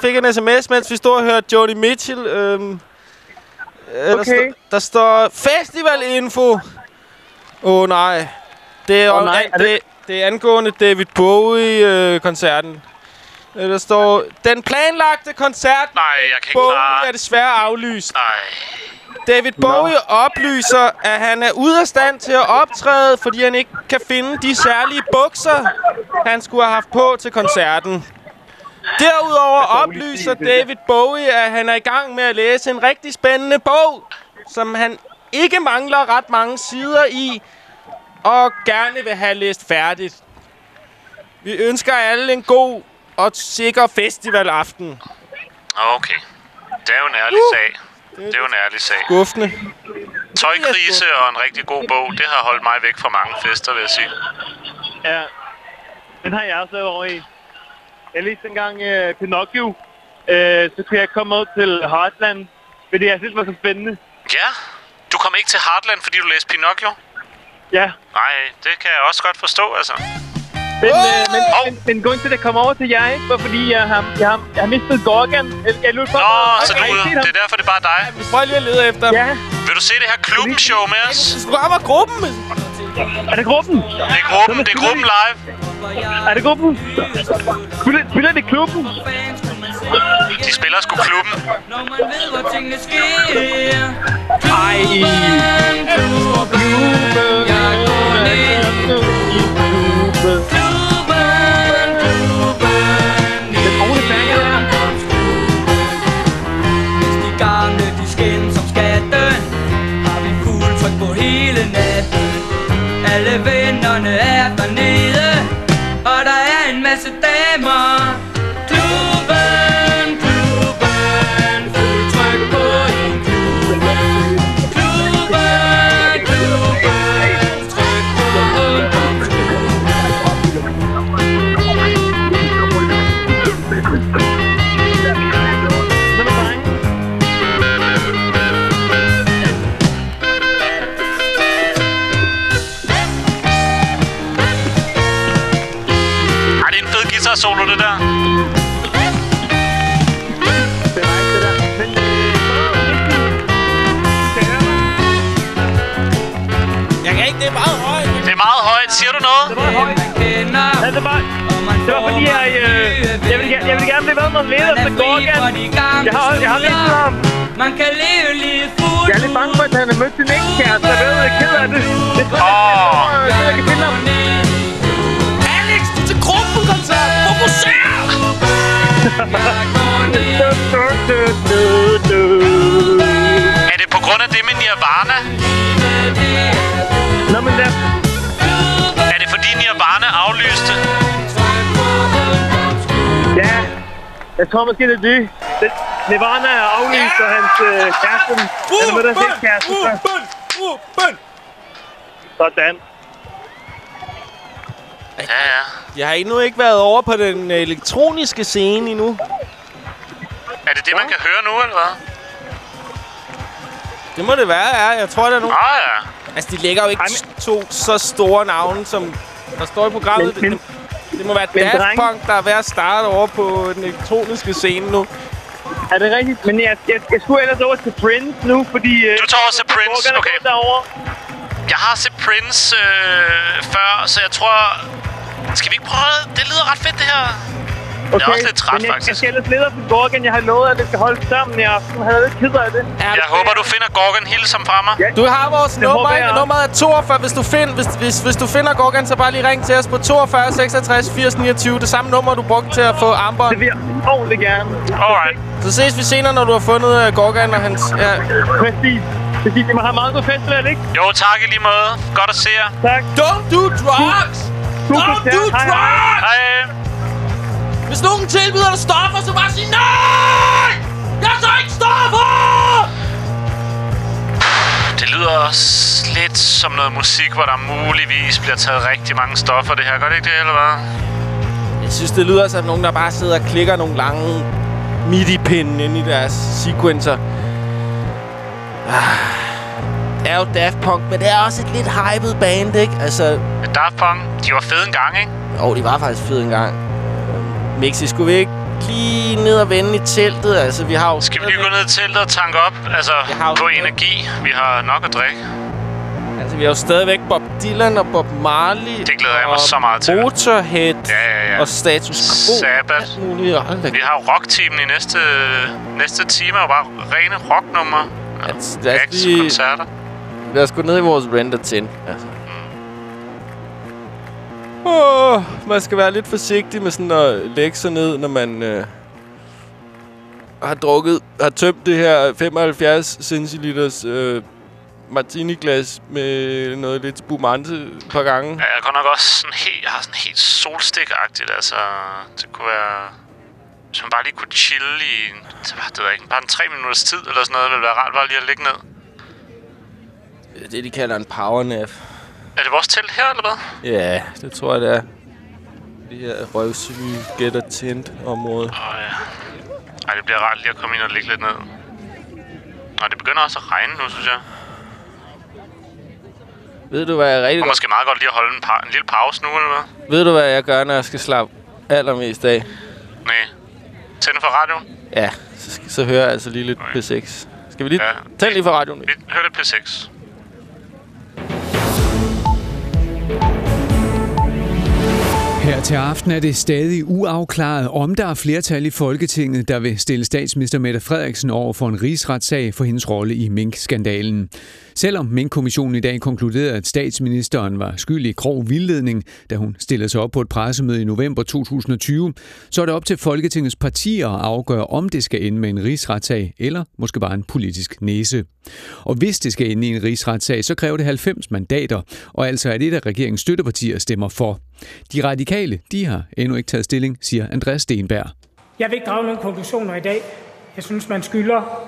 fik en sms, mens vi stod og hørte Jody Mitchell. Øhm, øh, okay. Der, st der står festivalinfo. Åh oh, nej. Det er, oh, nej. Er det? Det, det er angående David Bowie-koncerten. Øh, øh, der står, den planlagte koncert Nej, jeg kan Bowie ikke Bowie er desværre aflyst. Nej. David Bowie no. oplyser, at han er ude af stand til at optræde, fordi han ikke kan finde de særlige bukser, han skulle have haft på til koncerten. Derudover oplyser David Bowie, at han er i gang med at læse en rigtig spændende bog, som han ikke mangler ret mange sider i, og gerne vil have læst færdigt. Vi ønsker alle en god og sikker festivalaften. Okay. Det er jo en ærlig sag. Det er jo en ærlig sag. Skuffende. Tøjkrise og en rigtig god bog, det har holdt mig væk fra mange fester, vil jeg sige. Ja, den har jeg også været over i. Jeg læste engang uh, Pinocchio, uh, så kunne jeg komme ud til Heartland, fordi jeg synes, det var så spændende. Ja, du kom ikke til Heartland, fordi du læste Pinocchio? Ja, Nej, det kan jeg også godt forstå, altså. men, uh, men, men, men grunden til, at jeg kom over til jer, ikke, var fordi, jeg har, jeg har, jeg har mistet Gorgon. Jeg, jeg løb for Nå, at- så du, det er derfor, det er bare dig. Prøv lige at lede efter. Ja, Vil du se det her klubben-show med os? Du skulle have gruppen. er det gruppen? Det er gruppen, det er gruppen live. Er det gruppen? Spiller, spiller det klubben? De spiller sgu klubben. Når man ved, hvor tingene sker Ej. Klubben, Jeg går ned Klubben, klubben de skændes som skatten Har vi fuld tryk på hele natten Alle vennerne er ved med at lede efter Gorgon. Jeg har, jeg har mistet ham. Man kan leve livet fuldt Jeg er lidt bange for, at han har mødt sin ekskæreste. Jeg ved, jeg er ked af det. Det er Åh. oh. jeg, kan finde ham. Alex, du er til gruppekoncert. Fokuser! Er det på grund af det med Nirvana? Nå, men der, Er det fordi Nirvana aflyste? Jeg tror måske, det er det. Nirvana er aflyst, og hans øh, kæreste, er med deres ekskæreste. så- Ruben! Ruben! Sådan. Ja, ja. Jeg har endnu ikke været over på den elektroniske scene endnu. Er det det, man kan høre nu, eller hvad? Det må det være, ja. Jeg tror, der er nogen... Ah, ja. Altså, de lægger jo ikke Ej, to så store navne, som der står i programmet. Men- men- det, må være men Daft drenge- Punk, der er ved at starte over på den elektroniske scene nu. Er det rigtigt? Men jeg, jeg, jeg skulle ellers over til Prince nu, fordi... Øh, Du tager over til Prince, okay. Derovre. Jeg har set Prince øh, før, så jeg tror... Skal vi ikke prøve det? Det lyder ret fedt, det her. Okay, Jeg er også lidt træt, jeg, jeg faktisk. skal ellers lede efter Gorgon. Jeg har lovet, at det skal holde sammen i aften. Han er lidt ked af det. Jeg håber, du finder Gorgon Hillsum fra mig. Ja. Du har vores Det nummer, jeg. Nummeret er 42. Hvis du, find, hvis, hvis, hvis du finder Gorgon, så bare lige ring til os på 42 66 80 29. Det samme nummer, du brugte til at få Det armbånd. vil jeg ordentligt gerne. Alright. Så ses vi senere, når du har fundet uh, Gorgon og hans... Ja. Præcis. Præcis. Det må have meget god festival, ikke? Jo, tak i lige måde. Godt at se jer. Tak. Don't do drugs! God Don't koncert. do Hej, hej. drugs! Hej. Hvis nogen tilbyder dig stoffer, så bare sig nej! Jeg tager ikke stoffer! Det lyder også lidt som noget musik, hvor der muligvis bliver taget rigtig mange stoffer. Det her, gør det ikke det, eller hvad? Jeg synes, det lyder som nogen, der bare sidder og klikker nogle lange midi-pinde ind i deres sequencer. Ah. Det er jo Daft Punk, men det er også et lidt hyped band, ikke? Altså, Daft Punk, de var fede engang, ikke? jo, de var faktisk fede engang. Mixi, skulle vi ikke lige ned og vende i teltet? Altså, vi har jo... Skal vi lige gå ned i teltet og tanke op? Altså, på energi. Vi har nok at drikke. Altså, vi har jo stadigvæk Bob Dylan og Bob Marley. Det glæder jeg mig så meget til. Motorhead Ja, ja, ja. og Status Quo. Da Vi har jo rockteamen i næste, næste time, og bare rene rocknumre. Altså, lad os lige- koncerter. Lad os gå ned i vores renter 10. Altså. Åh, man skal være lidt forsigtig med sådan at lægge sig ned, når man øh, har drukket, har tømt det her 75 centiliters øh, martini-glas med noget lidt spumante et par gange. Ja, jeg går nok også sådan helt, jeg har sådan helt solstik-agtigt, altså, det kunne være, hvis man bare lige kunne chille i, en, det ved jeg ikke, bare en tre minutters tid eller sådan noget, ville være rart bare lige at ligge ned. Det, de kalder en powernap. Er det vores telt her, eller hvad? Ja, det tror jeg, det er. Det her røvsyge, gætter tændt område. Åh, ja. Ej, det bliver rart lige at komme ind og ligge lidt ned. Og det begynder også at regne nu, synes jeg. Ved du, hvad jeg rigtig Og måske meget godt lige at holde en, pa- en lille pause nu, eller hvad? Ved du, hvad jeg gør, når jeg skal slappe allermest af? Nej. Tænde for radioen? Ja, så, så hører jeg altså lige lidt P6. Skal vi lige... Ja. Tænd lige for radioen. Vi hører det P6. Her til aften er det stadig uafklaret, om der er flertal i Folketinget, der vil stille statsminister Mette Frederiksen over for en rigsretssag for hendes rolle i Mink-skandalen. Selvom Mink-kommissionen i dag konkluderede, at statsministeren var skyldig i grov vildledning, da hun stillede sig op på et pressemøde i november 2020, så er det op til Folketingets partier at afgøre, om det skal ende med en rigsretssag eller måske bare en politisk næse. Og hvis det skal ende i en rigsretssag, så kræver det 90 mandater, og altså er det, at regeringens støttepartier stemmer for. De radikale, de har endnu ikke taget stilling, siger Andreas Stenberg. Jeg vil ikke drage nogen konklusioner i dag. Jeg synes, man skylder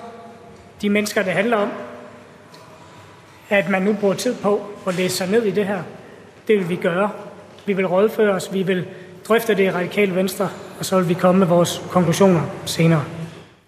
de mennesker, det handler om, at man nu bruger tid på at læse sig ned i det her. Det vil vi gøre. Vi vil rådføre os, vi vil drøfte det i radikale venstre, og så vil vi komme med vores konklusioner senere.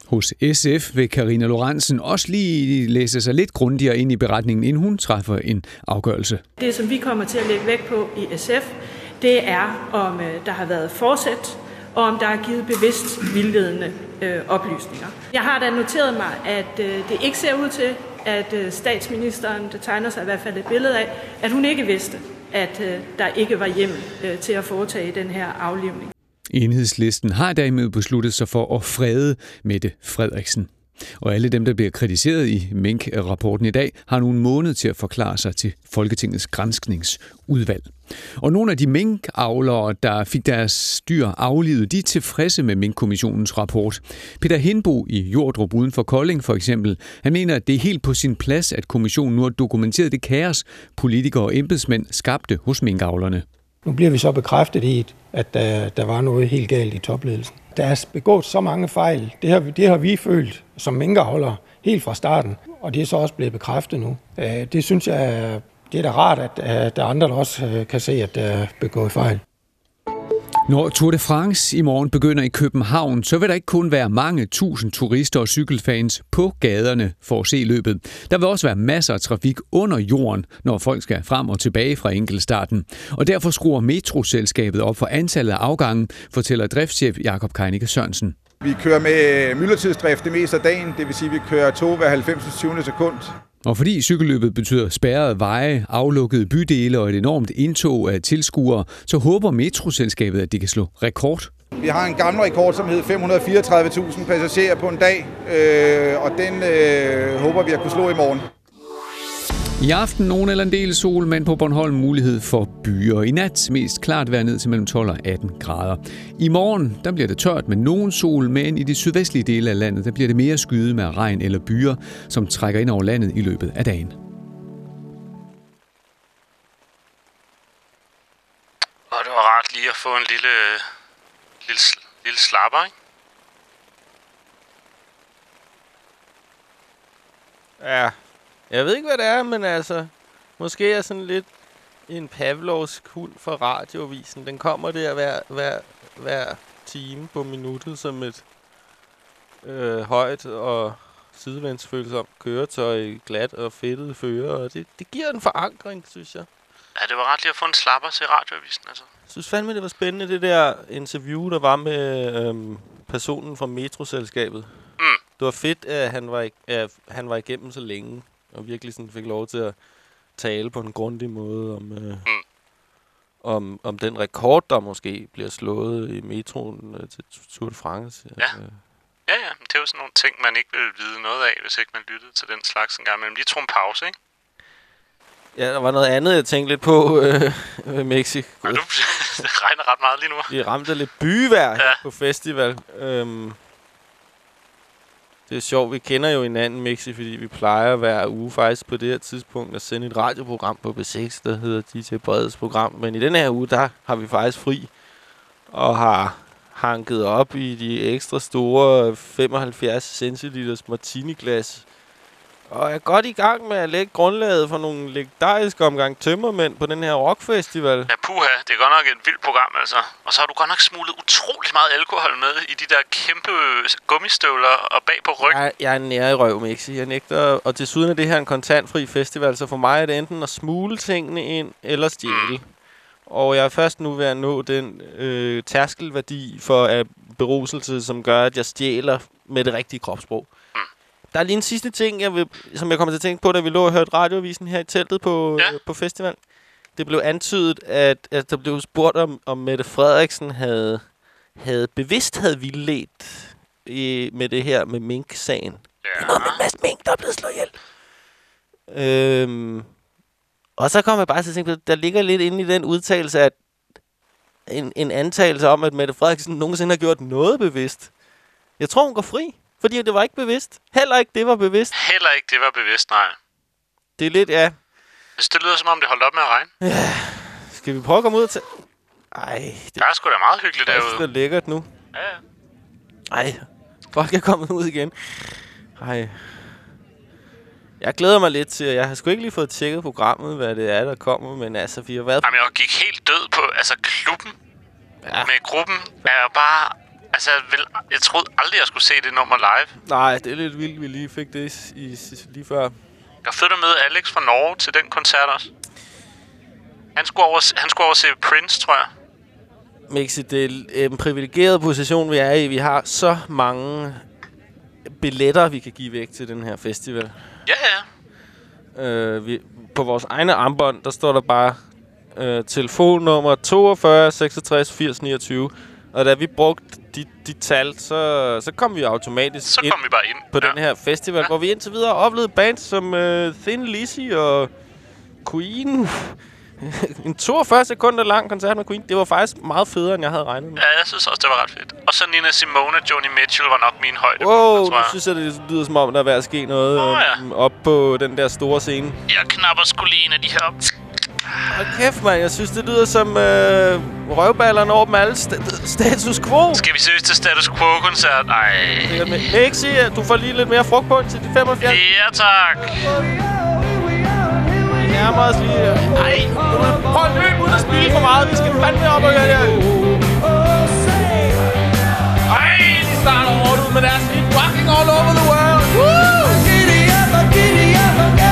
Hos SF vil Karina Lorentzen også lige læse sig lidt grundigere ind i beretningen, inden hun træffer en afgørelse. Det, som vi kommer til at lægge vægt på i SF, det er, om øh, der har været forsæt, og om der er givet bevidst vildledende øh, oplysninger. Jeg har da noteret mig, at øh, det ikke ser ud til, at øh, statsministeren, det tegner sig i hvert fald et billede af, at hun ikke vidste, at øh, der ikke var hjem øh, til at foretage den her aflivning. Enhedslisten har derimod besluttet sig for at frede Mette Frederiksen. Og alle dem, der bliver kritiseret i Mink-rapporten i dag, har nu en måned til at forklare sig til Folketingets granskningsudvalg. Og nogle af de minkavlere, der fik deres dyr aflivet, de er tilfredse med Mink-kommissionens rapport. Peter Hindbo i Jordrup uden for Kolding for eksempel, han mener, at det er helt på sin plads, at kommissionen nu har dokumenteret det kaos, politikere og embedsmænd skabte hos minkavlerne. Nu bliver vi så bekræftet i, at der, der var noget helt galt i topledelsen. Der er begået så mange fejl. Det har, det har vi følt som minkerholder helt fra starten, og det er så også blevet bekræftet nu. Øh, det synes jeg, det er da rart, at at der er andre, der også øh, kan se, at der er begået fejl. Når Tour de France i morgen begynder i København, så vil der ikke kun være mange tusind turister og cykelfans på gaderne for at se løbet. Der vil også være masser af trafik under jorden, når folk skal frem og tilbage fra enkeltstarten. Og derfor skruer metroselskabet op for antallet af afgange, fortæller driftschef Jakob Keinicke Sørensen. Vi kører med myldretidsdrift det meste af dagen, det vil sige, at vi kører tog hver 90. 20. sekund. Og fordi cykelløbet betyder spærrede veje, aflukkede bydele og et enormt indtog af tilskuere, så håber metroselskabet, at de kan slå rekord. Vi har en gammel rekord, som hed 534.000 passagerer på en dag, øh, og den øh, håber vi at kunne slå i morgen. I aften nogen eller en del sol, men på Bornholm mulighed for byer. I nat mest klart vejr ned til mellem 12 og 18 grader. I morgen der bliver det tørt med nogen sol, men i de sydvestlige dele af landet der bliver det mere skyet med regn eller byer, som trækker ind over landet i løbet af dagen. Og det var rart lige at få en lille, lille, lille slapper, ikke? Ja. Jeg ved ikke, hvad det er, men altså... Måske er sådan lidt en Pavlovsk hund for radioavisen. Den kommer der hver, hver, hver time på minuttet som et øh, højt og sidevendsfølsomt køretøj, glat og fedtet fører. Og det, det giver en forankring, synes jeg. Ja, det var rart lige at få en slapper til radioavisen, altså. Jeg synes fandme, det var spændende, det der interview, der var med øhm, personen fra metroselskabet. Mm. Det var fedt, at han var, at han var igennem så længe, og virkelig sådan fik lov til at tale på en grundig måde om, øh, Mm. om, om den rekord, der måske bliver slået i metroen øh, til Tour de France. Ja. Øh, Ja, ja. det er jo sådan nogle ting, man ikke vil vide noget af, hvis ikke man lyttede til den slags en gang imellem. Lige tog en pause, ikke? Ja, der var noget andet, jeg tænkte lidt på øh, med Mexico. Ja, du, det regner ret meget lige nu. Vi ramte lidt byvejr ja. på festival. Øhm, det er sjovt, vi kender jo hinanden, Mixi, fordi vi plejer hver uge faktisk på det her tidspunkt at sende et radioprogram på B6, der hedder DJ Breds program. Men i den her uge, der har vi faktisk fri og har hanket op i de ekstra store 75 centiliters martini-glas. Og er godt i gang med at lægge grundlaget for nogle legendariske omgang tømmermænd på den her rockfestival. Ja, puha, det er godt nok et vildt program, altså. Og så har du godt nok smuglet utrolig meget alkohol med i de der kæmpe gummistøvler og bag på ryggen. Jeg, jeg er nære i røv, Mixi. Jeg nægter, og desuden er det her en kontantfri festival, så for mig er det enten at smule tingene ind eller stjæle. Mm. Og jeg er først nu ved at nå den øh, tærskelværdi for øh, beruselse, som gør, at jeg stjæler med det rigtige kropssprog. Der er lige en sidste ting, jeg vil, som jeg kommer til at tænke på, da vi lå og hørte radioavisen her i teltet på, ja. øh, på festival. Det blev antydet, at, at der blev spurgt, om, om Mette Frederiksen havde, havde bevidst havde vildledt i, med det her med Mink-sagen. Ja. Det er noget med en masse mink, der er blevet slået ihjel. Øhm, og så kommer jeg bare til at tænke på, der ligger lidt inde i den udtalelse, at en, en antagelse om, at Mette Frederiksen nogensinde har gjort noget bevidst. Jeg tror, hun går fri. Fordi det var ikke bevidst. Heller ikke det var bevidst. Heller ikke det var bevidst, nej. Det er lidt, ja. Jeg synes, det lyder som om, det holdt op med at regne. Ja. Skal vi prøve at komme ud til... Ej, det Der er sgu da meget hyggeligt er derude. sgu da lækkert nu. Ja, ja. Ej, folk er kommet ud igen. Ej. Jeg glæder mig lidt til, jeg har sgu ikke lige fået tjekket programmet, hvad det er, der kommer, men altså, vi har været... Jamen, jeg gik helt død på... Altså, klubben ja. med gruppen er bare... Altså, jeg, vil, jeg troede aldrig, jeg skulle se det nummer live. Nej, det er lidt vildt, vi lige fik det i, i, lige før. Jeg fedt at møde Alex fra Norge til den koncert også. Han skulle over, han skulle over se Prince, tror jeg. Mixi, det er en privilegeret position, vi er i. Vi har så mange billetter, vi kan give væk til den her festival. Ja, ja. Øh, vi, på vores egne armbånd, der står der bare øh, telefonnummer 42 66 80 29. Og da vi brugte de, de tal, så, så kom vi automatisk Så ind kom vi bare ind. på ja. den her festival, ja. hvor vi indtil videre har oplevet bands som øh, Thin Lizzy og Queen. en 42 sekunder lang koncert med Queen. Det var faktisk meget federe, end jeg havde regnet med. Ja, jeg synes også, det var ret fedt. Og så Nina Simone og Joni Mitchell var nok min højde. Wow, nu synes jeg, det lyder som om, der er ved at ske noget Nå, ja. øhm, op på den der store scene. Jeg knapper sgu lige en af de her. Hold kæft, mand. Jeg synes, det lyder som øh, røvballerne over dem alle. St- status quo. Skal vi seriøst til Status Quo-koncert? Ej. Mixi, du får lige lidt mere frugt på til de 75. Ja, tak. Vi nærmer os lige. Ej, prøv at løbe uden at spille for meget. Vi skal fandme op og gøre det her. Ej, de starter hårdt ud med deres hit. Rocking all over the world. Woo! Giddy up, giddy up,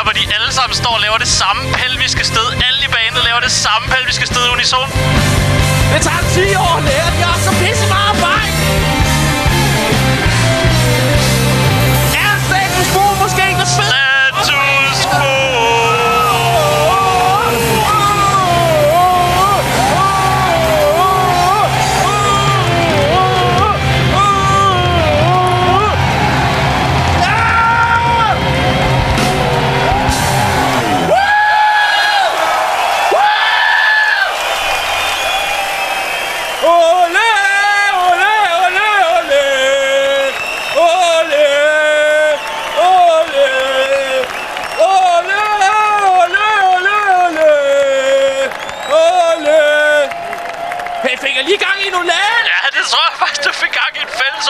der, hvor de alle sammen står og laver det samme pelviske sted. Alle i banen laver det samme pelviske stød unison. Det tager 10 år at lære, Jeg er så pisse meget arbejde.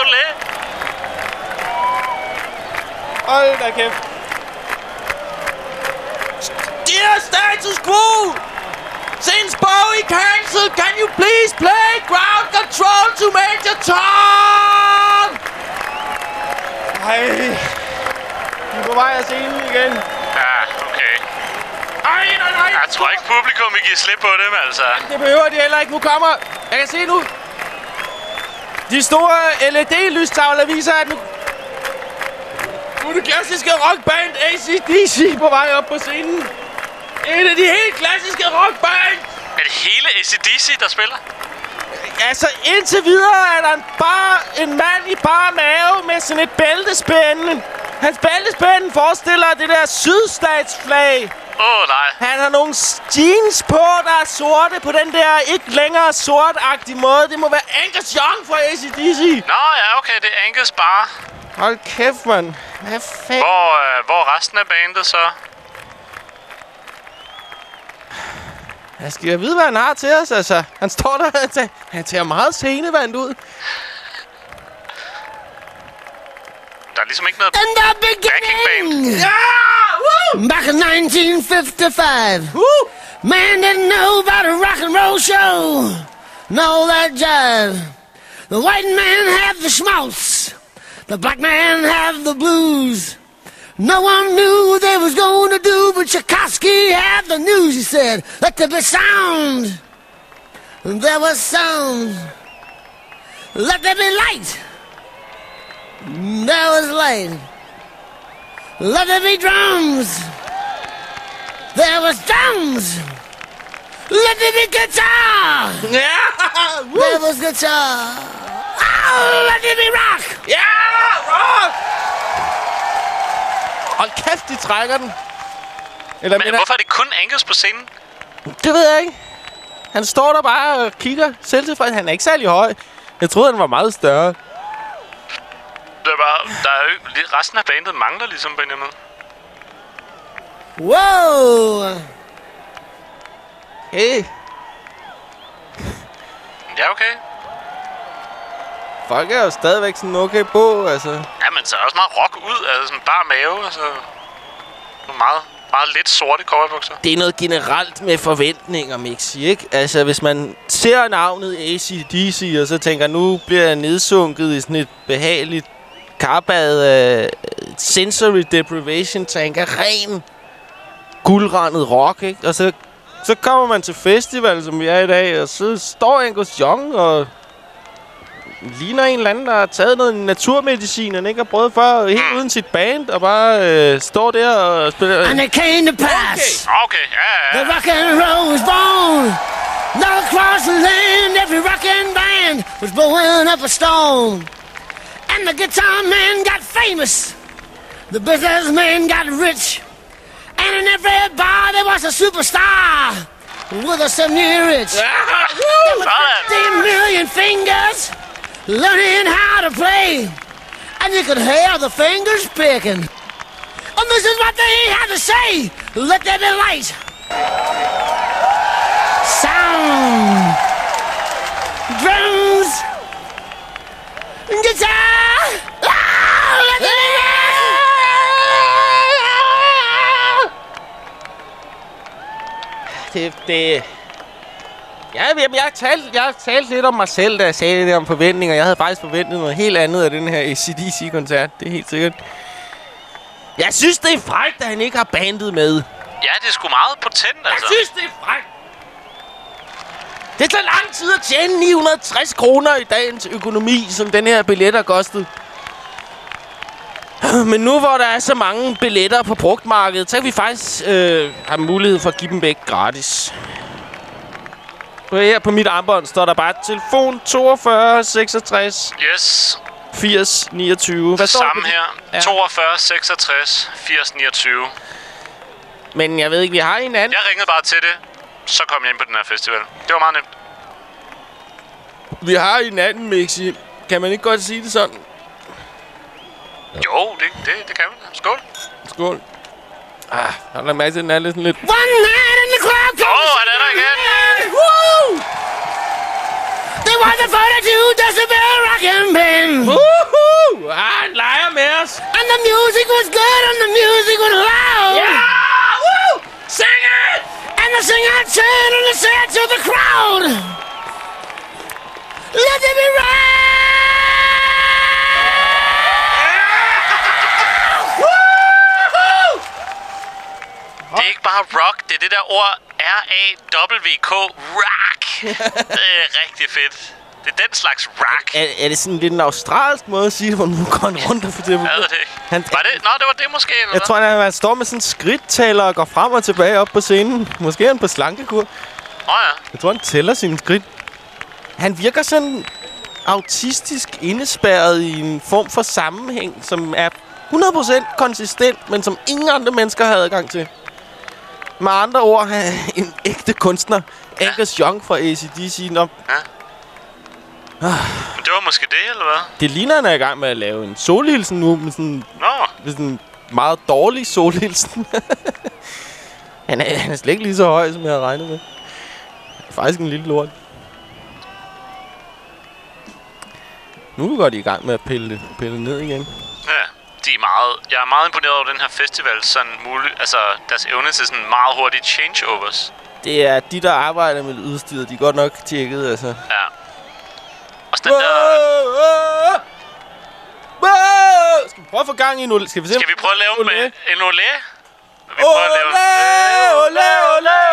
Gang i en fælles olé. Hold da kæft. Dear status quo! Since Bowie cancelled, can you please play ground control to Major Tom? Ej. Vi er på vej af scenen igen. Ja, okay. Ej, nej, nej. Jeg tror ikke, publikum vil give slip på dem, altså. Det behøver de heller ikke. Nu kommer... Jeg kan se nu. De store LED-lystavler viser, at nu... Nu er det klassiske rockband ACDC på vej op på scenen. En af de helt klassiske rockband. Er det hele ACDC, der spiller? Altså, indtil videre er der en, bare en mand i bare mave med sådan et bæltespænde. Hans bæltespænde forestiller det der sydstatsflag. Åh, oh, nej. Han har nogle jeans på, der er sorte på den der ikke længere sortagtige måde. Det må være Angus Young fra ACDC. Nå, ja, okay, det er Angus bare. Hold kæft, mand. Hvad fanden? Hvor, øh, hvor resten af bandet så? Jeg skal vide, hvad han har til os, altså. Han står der, han tager, han tager meget scenevand ud. Der er ligesom ikke noget In the backing band. beginning, Yeah! back in 1955, man didn't know about a rock and roll show. No, that jive. The white man had the schmaltz. The black man had the blues. No one knew what they was going to do, but Tchaikovsky had the news. He said, let there be sound. And there was sound. Let there be light. And There was light. Let there be drums. There was drums. Let there be guitar. Yeah! There was guitar. Oh, let there be rock. Yeah! Rock! Hold kæft, de trækker den. Eller, Men hvorfor er det kun Angus på scenen? Det ved jeg ikke. Han står der bare og kigger selvtilfreds. Han er ikke særlig høj. Jeg troede, han var meget større. Det er bare, der er jo resten af bandet mangler ligesom måde. Whoa. Hey, Ja, okay. Folk er jo stadigvæk sådan okay på, altså. Ja, men så er også meget rock ud. Altså sådan bare mave. Altså, nogle meget, meget lidt sorte cowboybukser. Det er noget generelt med forventninger, Mixi, ikke? Altså, hvis man ser navnet ACDC, og så tænker, nu bliver jeg nedsunket i sådan et behageligt karbad af sensory deprivation, tænker ren guldrandet rock, ikke? Og så, så kommer man til festival, som vi er i dag, og så står Angus Young og ligner en eller anden, der har taget noget naturmedicin, han ikke har prøvet før, helt uden sit band, og bare øh, står der og spiller... And it came to pass. Okay, ja, ja. The rock and roll was born. Now across the land, every rockin' band was blowing up a stone. And the guitar man got famous. The businessman got rich. And in every bar there was a superstar with a seven-year itch. There were 50 million fingers learning how to play. And you could hear the fingers picking. And this is what they had to say. Let there be light. Sound. Drums. Guitar. Ah, let det... Ja, jeg, jeg, talte, jeg talte lidt om mig selv, da jeg sagde det om forventninger. Jeg havde faktisk forventet noget helt andet af den her ACDC-koncert. Det er helt sikkert. Jeg synes, det er frækt, at han ikke har bandet med. Ja, det er sgu meget potent, altså. Jeg synes, det er frækt. Det tager lang tid at tjene 960 kroner i dagens økonomi, som den her billet har kostet. Men nu hvor der er så mange billetter på brugtmarkedet, så kan vi faktisk øh, have mulighed for at give dem væk gratis. Her på mit armbånd står der bare telefon 42 66 Yes. 80 29. Hvad står Samme her. Ja. 42, 66, 80, 29. Men jeg ved ikke, vi har en anden. Jeg ringede bare til det. Så kom jeg ind på den her festival. Det var meget nemt. Vi har en anden, Mixi. Kan man ikke godt sige det sådan? Jo, det, det, det kan vi. Skål. Skål. Ah, jeg har mærke til, at den er lidt. One night in the club. Åh, oh, han er der igen. Woo! There was a 42 decibel rockin' band. Woohoo! Ah, han leger med os. And the music was good and the music was loud. Yeah! Woo! Sing it! And the singer turned and said to the crowd, Let it be Det er ikke bare rock, det er det der ord R-A-W-K. Rock. det er rigtig fedt. Det er den slags rock. Er, er det sådan lidt en australsk måde at sige det, hvor nu går han rundt og fortæller? Jeg ved det ikke. Han, Var det? Nå, det var det måske, eller jeg tror, han, han står med sådan en skridttaler og går frem og tilbage op på scenen. Måske er han på slankekur. Åh ja. Jeg tror, han tæller sine skridt. Han virker sådan autistisk indespærret i en form for sammenhæng, som er 100% konsistent, men som ingen andre mennesker har adgang til. Med andre ord, han er en ægte kunstner. Angus Young fra ACDC. Nå, Men det var måske det, eller hvad? det ligner, han er i gang med at lave en solhilsen nu, med sådan, Nå. med sådan en meget dårlig solhilsen. han, er, han er slet ikke lige så høj, som jeg havde regnet med. Faktisk en lille lort. Nu går de i gang med at pille, pille ned igen. Ja, de er meget... Jeg er meget imponeret over den her festival, sådan muligt... Altså, deres evne til sådan meget hurtige changeovers. Det er de, der arbejder med udstyret. De er godt nok tjekket, altså. Ja. Og den der... Wow! Skal vi prøve at få gang i en? Skal vi, se, Skal vi prøve at lave en olé? Vi Olé, prøver at lave... olé, olé, olé. Olé,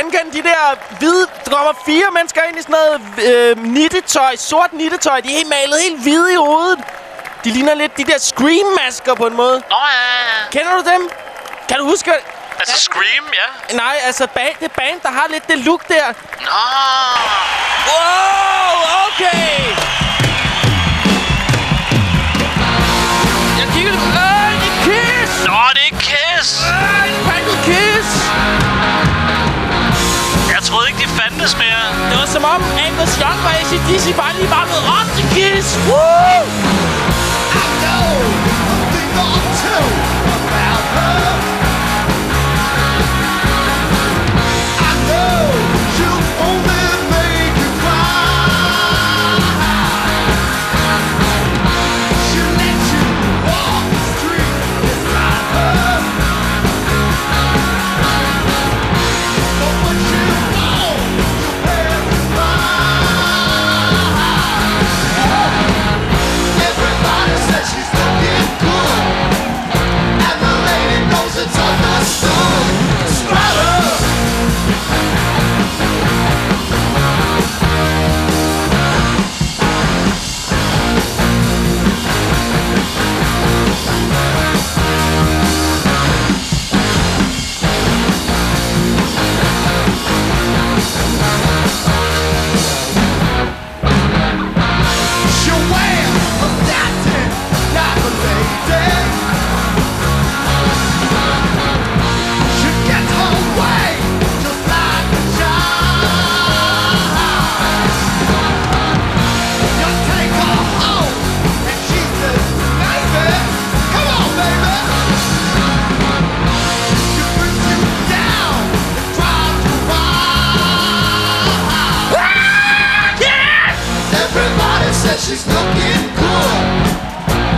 genkende de der hvide... Der kommer fire mennesker ind i sådan noget øh, nittetøj, sort nittetøj. De er helt malet helt hvide i hovedet. De ligner lidt de der Scream-masker på en måde. Nå ja. Kender du dem? Kan du huske... Altså Scream, ja. Nej, altså band, det band, der har lidt det look der. Nå! Wow, okay! Ikke, mere. Det var som om Angus Young og ACDC bare lige var med op til Kiss. Woo!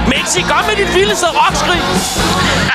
Mixi, kom med dit vildeste rockskrig!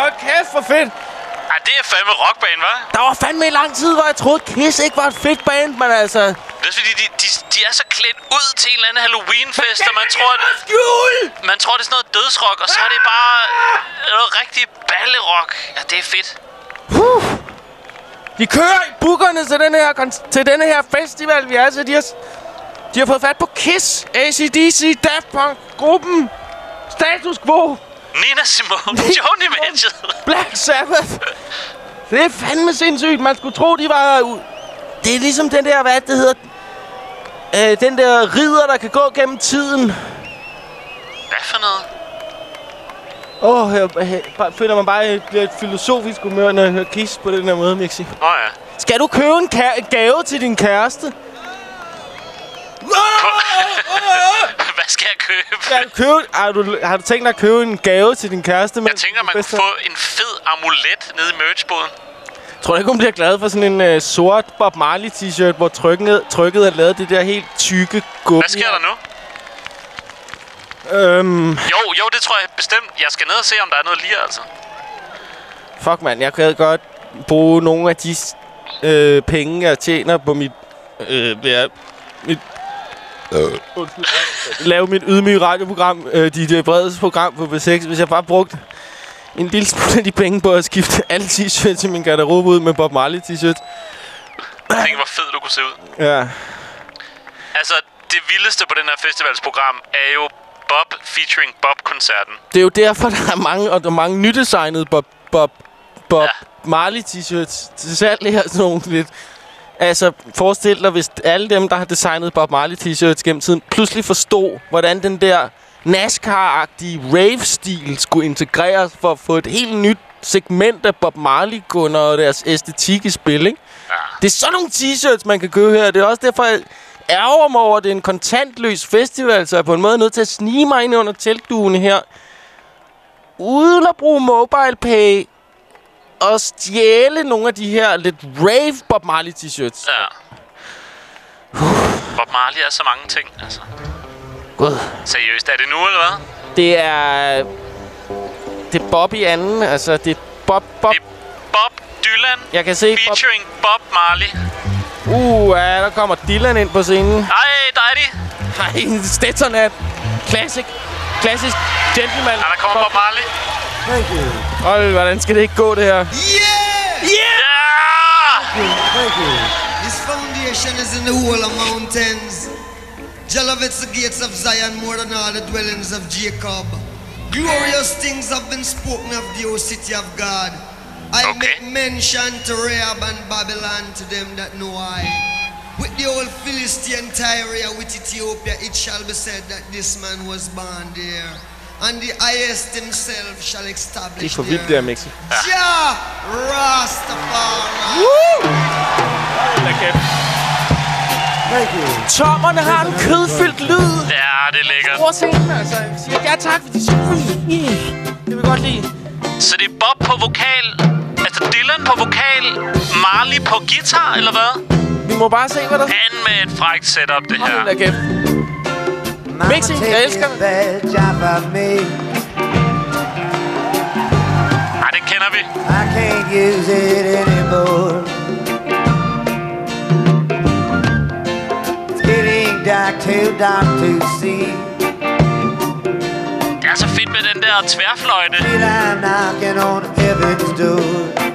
Hold kæft, for fedt. Ej, det er fandme rockband, hva'? Der var fandme i lang tid, hvor jeg troede, Kiss ikke var et fedt band, men altså... Det er fordi, de, de, de er så klædt ud til en eller anden Halloween-fest, og man tror, at, man tror, det er sådan noget dødsrock, og så er det bare noget rigtig ballerock. Ja, det er fedt. De kører i bukkerne til den her, til denne her festival, vi er til. De har, de har fået fat på Kiss, ACDC, Daft Punk, gruppen, Status Quo, Nina Simone, Joni Mitchell. Black Sabbath. Det er fandme sindssygt. Man skulle tro, de var... Det er ligesom den der, hvad det hedder... Øh, den der ridder, der kan gå gennem tiden. Hvad for noget? Åh, oh, jeg, jeg, jeg føler mig bare et, lidt filosofisk humør, når jeg hører Kiss på den her måde, Mixi. Nå ja. Skal du købe en gave til din kæreste? Hvad skal jeg købe? Du købe, har, du, har du tænkt dig at købe en gave til din kæreste? Jeg tænker, man kunne få en fed amulet nede i merchboden. Tror du ikke, hun bliver glad for sådan en uh, sort Bob Marley t-shirt, hvor trykket, trykket er lavet det der helt tykke gummi? Hvad sker der nu? Øhm, Jo, jo, det tror jeg bestemt. Jeg skal ned og se, om der er noget lige, altså. fuck mand, jeg kan godt bruge nogle af de øh, penge, jeg tjener på mit... Øh, at, mit øh, lave mit ydmyge radioprogram, øh, DJ Breds program på B6, hvis jeg bare brugte en lille smule af de penge på at skifte alle t-shirts i min garderobe ud med Bob Marley t-shirt. Jeg tænker, hvor fed du kunne se ud. Ja. Altså, det vildeste på den her festivals program er jo Bob featuring Bob-koncerten. Det er jo derfor, der er mange, og der er mange nydesignede Bob, Bob, Bob ja. Marley t-shirts til salg her. Sådan nogle lidt. Altså, forestil dig, hvis alle dem, der har designet Bob Marley t-shirts gennem tiden, pludselig forstod, hvordan den der NASCAR-agtige rave-stil skulle integreres for at få et helt nyt segment af Bob Marley-kunder og deres æstetik i spil, ikke? Ja. Det er sådan nogle t-shirts, man kan købe her. Det er også derfor, jeg ærger mig over, at det er en kontantløs festival, så jeg er på en måde nødt til at snige mig ind under teltduen her. Uden at bruge mobile pay og stjæle nogle af de her lidt rave Bob Marley t-shirts. Ja. Bob Marley er så mange ting, altså. Gud. Seriøst, er det nu, eller hvad? Det er... Det er Bob i anden. Altså, det er Bob... Bob. Det Bob Dylan Jeg kan se Bob... featuring Bob Marley. Uh, ja, der kommer Dylan ind på scenen. Ej, der er de. Hej, en Stetson-hat. Classic. Klassisk gentleman. Ja, der kommer Bob Marley. Thank you. Hold, hvordan skal det ikke gå, det her? Yeah! Yeah! Thank you. Thank you. This foundation is in the whole of mountains. Jehovah's the gates of Zion more than all the dwellings of Jacob. Glorious things have been spoken of the old city of God. I make mention to Rahab and Babylon to them that know I. With the old Philistine Tyre with Ethiopia, it shall be said that this man was born there. And the highest himself shall Det er establish there. det her, Mixi. Jah Rastafari. Tommerne har en kødfyldt lyd. Ja, det er lækkert. Over scenen, altså. Jeg siger ja tak, fordi det vil godt lide. Så det er Bob på vokal, altså Dylan på vokal, Marley på guitar, eller hvad? Vi må bare se, hvad der... Han med et frækt setup, det her. Hold da kæft. Mixi, jeg elsker det. Ej, den kender vi. I can't use it anymore. It's getting dark, too dark to see. Det er så fedt med den der tværfløjte. Feel I'm knocking on heaven's door.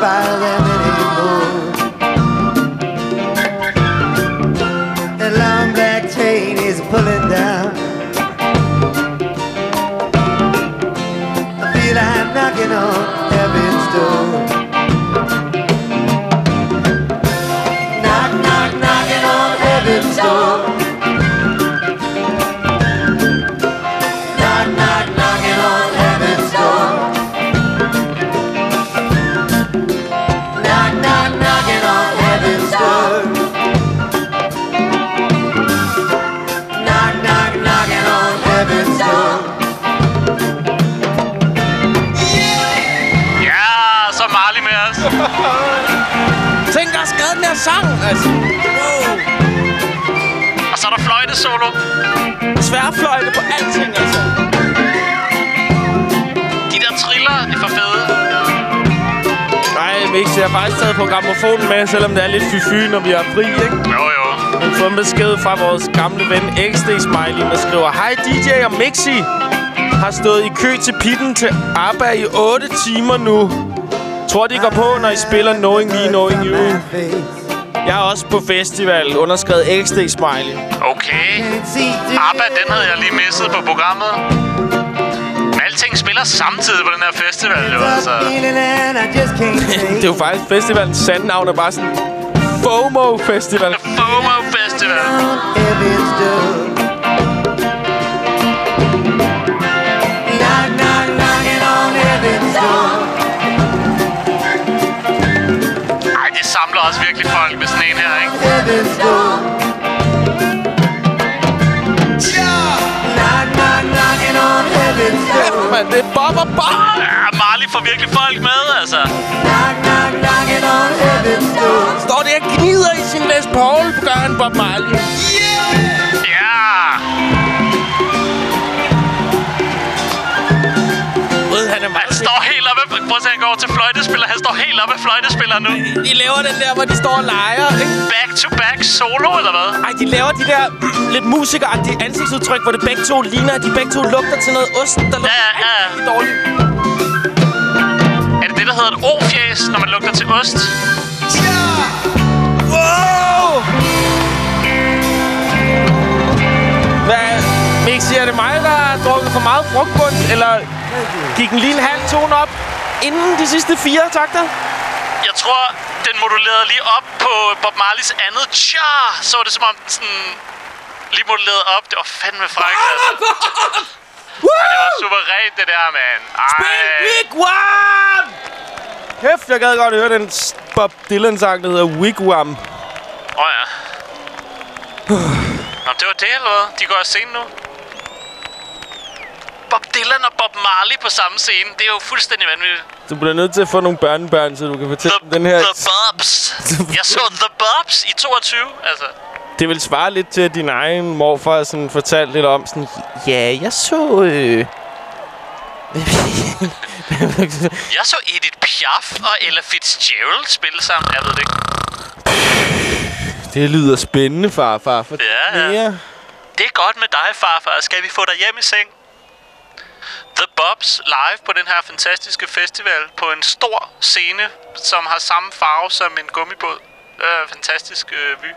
Can't fire them Mix, jeg har faktisk taget på gramofonen med, selvom det er lidt fy når vi har fri, ikke? Jo, jo. Har fået en besked fra vores gamle ven XD Smiley, der skriver, Hej DJ og Mixi. Har stået i kø til pitten til ABBA i 8 timer nu. Tror, de går på, når I spiller Knowing Me, Knowing You. Jeg er også på festival, underskrevet XD Smiley. Okay. ABBA, den havde jeg lige misset på programmet. Alting spiller samtidig på den her festival, jo. Altså. det er jo faktisk festivalens sande navn, er bare sådan FOMO Festival. FOMO Festival. Ej, det samler også virkelig folk med sådan en her, ikke? Mand, det er Bob og Bob! Ja, Marley får virkelig folk med, altså. Står der og gnider i sin Les Paul, gør han Bob Marley. Ja! Står helt oppe. Prøv at se, han går til fløjtespiller. Han står helt oppe af fløjtespiller nu. De laver den der, hvor de står og leger, ikke? Back to back solo, eller hvad? Ej, de laver de der lidt musikeragtige ansigtsudtryk, hvor det begge to ligner, at de begge to lugter til noget ost, der lugter Ja, ja, ja. rigtig dårligt. Er det det, der hedder et O-fjæs, når man lugter til ost? Wow! Hvad? Mixi, er det mig, der har drukket for meget frugtbund? Eller gik en halv tone op inden de sidste fire takter? Jeg tror, den modulerede lige op på Bob Marleys andet tja. Så var det som om den sådan lige modulerede op. Det var fandme frækt, altså. Ja, det var suverænt, det der, mand. Spil One! Kæft, jeg gad godt høre den Bob Dylan-sang, der hedder Wigwam. Åh, oh, ja. Nå, det var det, eller hvad? De går af scenen nu. Bob Dylan og Bob Marley på samme scene. Det er jo fuldstændig vanvittigt. Du bliver nødt til at få nogle børnebørn, så du kan fortælle dem den her... The Bobs. Jeg så The Bobs i 22, altså. Det vil svare lidt til, at din egen morfar sådan fortalte lidt om sådan... Ja, jeg så... Øh... Jeg så Edith Piaf og Ella Fitzgerald spille sammen. Jeg ved det ikke. det lyder spændende, farfar. For Ja, ja. mere. Det er godt med dig, farfar. Skal vi få dig hjem i seng? The Bobs live på den her fantastiske festival på en stor scene, som har samme farve som en gummibåd. Øh, fantastisk øh, vy.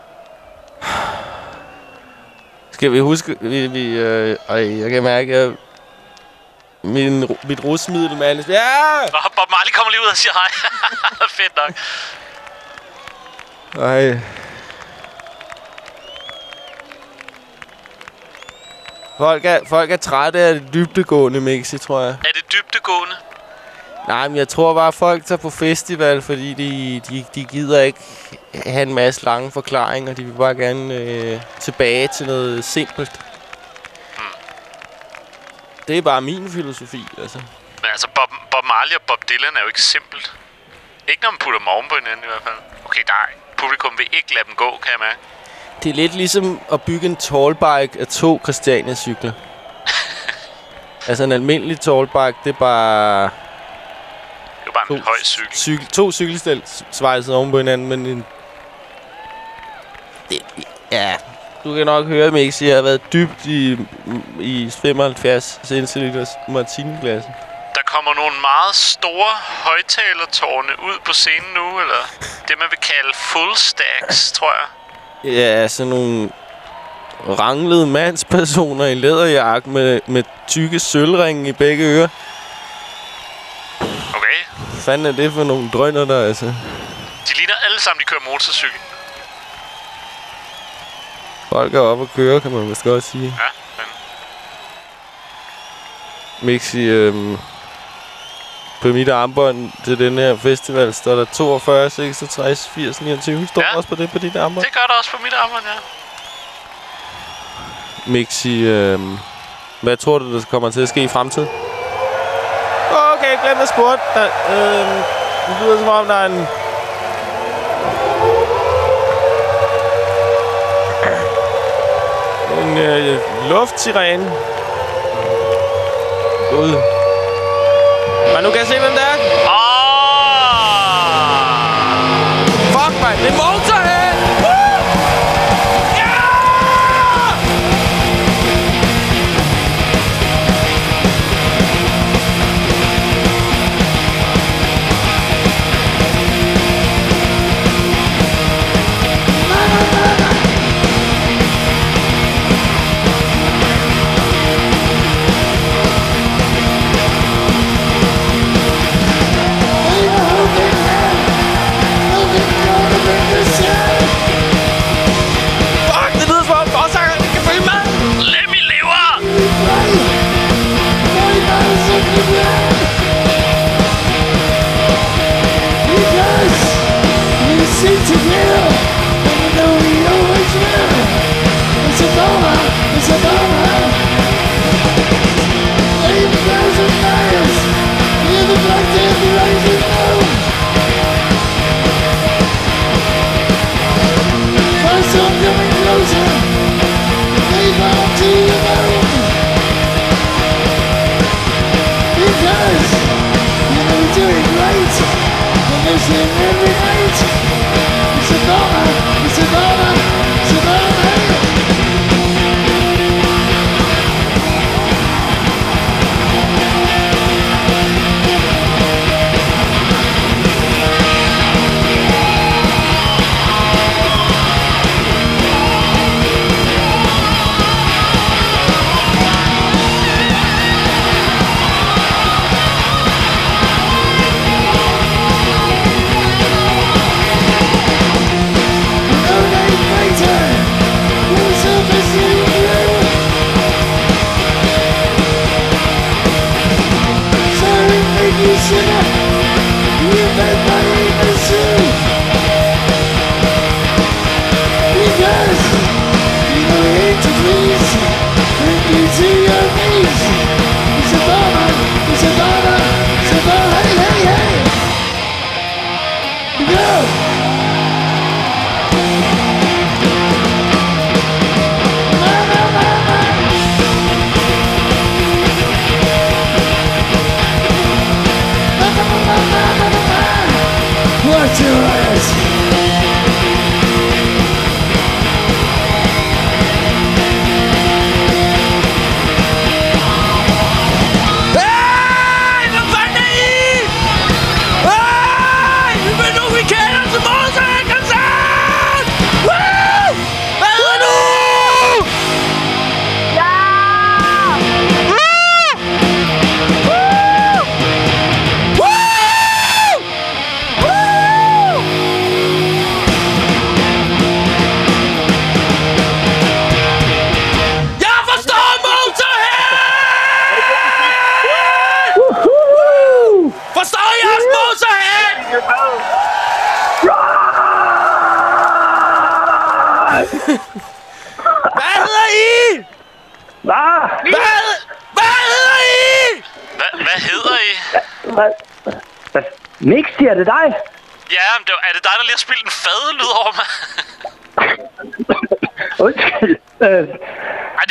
Skal vi huske... Vi, vi, øh... Ej, jeg kan mærke, at min, mit rusmiddel med alles... Ja! Bob Marley kommer lige ud og siger hej. Fedt nok. Ej. Folk er, folk er trætte af det dybdegående mixi, tror jeg. Er det dybdegående? Nej, men jeg tror bare, at folk tager på festival, fordi de, de, de gider ikke have en masse lange forklaringer. De vil bare gerne øh, tilbage til noget simpelt. Det er bare min filosofi, altså. Men altså, Bob, Bob Marley og Bob Dylan er jo ikke simpelt. Ikke når man putter dem oven på hinanden i hvert fald. Okay, nej. Publikum vil ikke lade dem gå, kan jeg mærke. Det er lidt ligesom at bygge en tallbike af to Christiania-cykler. altså en almindelig tallbike, det er bare... Det er bare en høj cykel. cykel, to cykelstel svejset oven på hinanden, men en... Det, ja, du kan nok høre, Mixi, jeg har været dybt i, i 75 centiliters martiniglassen. Der kommer nogle meget store højtalertårne ud på scenen nu, eller det, man vil kalde full stacks, tror jeg. Ja, sådan nogle ranglede mandspersoner i læderjakke med, med tykke sølvringe i begge ører. Okay. Hvad fanden er det for nogle drønner der, altså? De ligner alle sammen, de kører motorcykel. Folk er oppe og køre, kan man vist godt sige. Ja, men Mixi, øhm, på mit armbånd til den her festival står der 42, 66, 80, 29. Står ja. også på det på dit armbånd? det gør der også på mit armbånd, ja. Mixi, øh, hvad tror du, der kommer til at ske i fremtiden? Okay, glem at spurgte. Der, øh, det lyder som om, der er en... En øh, luftsirene. Gud. Men nu kan jeg se, hvem det er. Fuck, man. Det er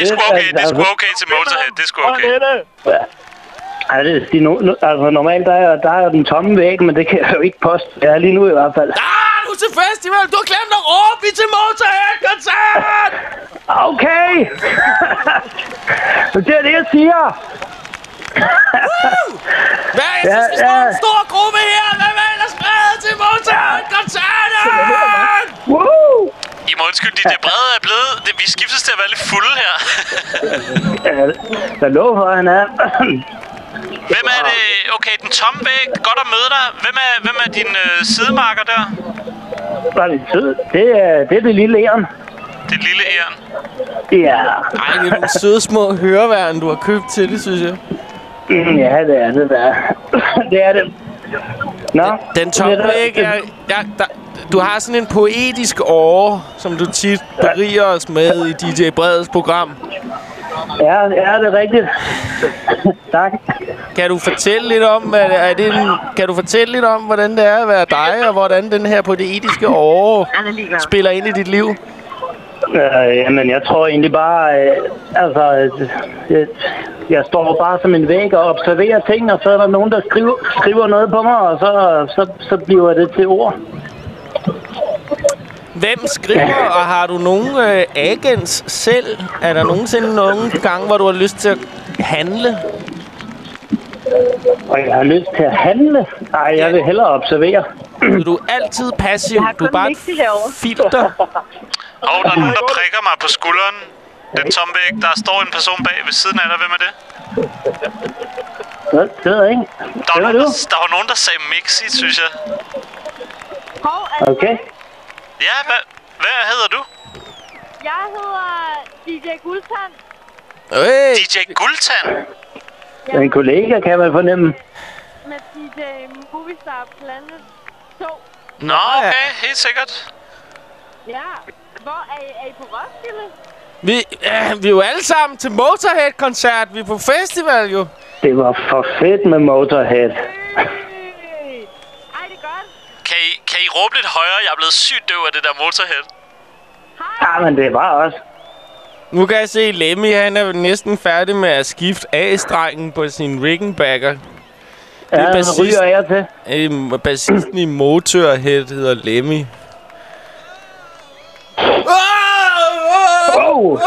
det er sgu okay. Det er sgu okay til Motorhead. Det er sgu okay. Ja. Ej, det, det er no, no, altså, normalt der er, der er den tomme væg, men det kan jeg jo ikke poste. Ja, lige nu i hvert fald. Ah, du er til festival. Du har glemt at råbe. Vi er til Motorhead-koncert. Okay! det er det, jeg siger. Hvad? Jeg synes, vi står en stor Undskylde, de, det brede er blevet... Det, vi skiftes til at være lidt fulde her. Jeg, jeg lover for, han er. Hvem er det? Okay, den tomme væg. Godt at møde dig. Hvem er, hvem er din øh, sidemarker der? Var det sød? Det er det, er det lille æren. Det lille æren. Ja. Ej, det er nogle søde små høreværn, du har købt til det, synes jeg. Mm, Ja, det er det, der. det er det. Nå. Den tomme væg er... Ja, der, du har sådan en poetisk åre, som du tit beriger os med i DJ Breds program. Ja, ja, det er rigtigt. tak. Kan du fortælle lidt om, det, er det en, kan du fortælle lidt om, hvordan det er at være dig, og hvordan den her poetiske åre spiller ind i dit liv? Øh, jamen, jeg tror egentlig bare, øh, altså, øh, jeg, jeg står bare som en væg og observerer ting, og så er der nogen, der skriver, skriver noget på mig, og så, så, så bliver det til ord. Hvem skriver, og har du nogen øh, agents selv? Er der nogensinde nogen gange, hvor du har lyst til at handle? Og jeg har lyst til at handle. Nej, jeg vil hellere observere. Du er altid passiv. Du er bare et filter. Og der er nogen, der prikker mig på skulderen. Den tomme væg, der står en person bag ved siden af dig. Hvem er det? Hvad? Det ved jeg ikke. Der var, nogen, der, der var nogen, der sagde Mixi, synes jeg. Okay. Ja, hvad, hvad hedder du? Jeg hedder DJ Guldtand. Hey. DJ Guldtand? En kollega kan man fornemme. med DJ Movistar Planet 2. Nå, okay, helt sikkert. Ja. Hvor er I, er I på Roskilde? Vi, øh, vi er jo alle sammen til Motorhead-koncert. Vi er på festival jo. Det var for fedt med Motorhead. Kan I, kan I råbe lidt højere? Jeg er blevet sygt døv af det der motorhead. Ja, men det var også. Nu kan jeg se, at Lemmy han er næsten færdig med at skifte A-strengen på sin Rickenbacker. Ja, han ryger jeg til. Øh, bassisten i Motorhead hedder Lemmy. Oh!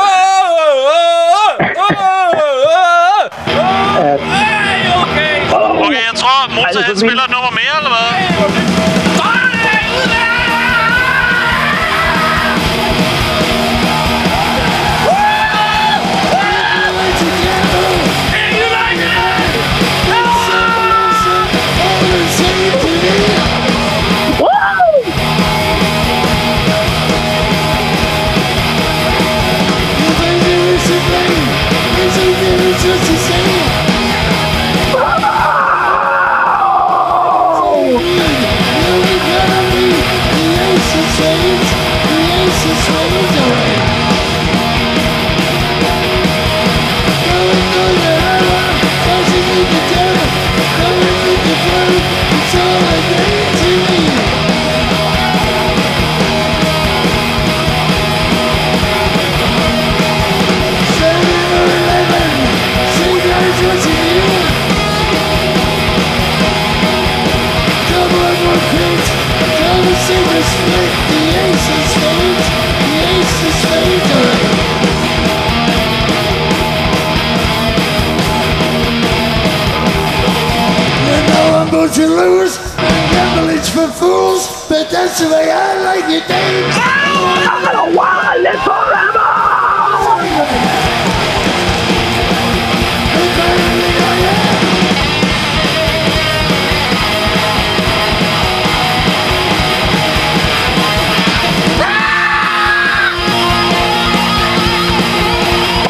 Okay, jeg tror, Motorhead spiller et nummer mere, eller hvad? Fools, but that's the way I like it, Dave. I'm gonna wanna live forever.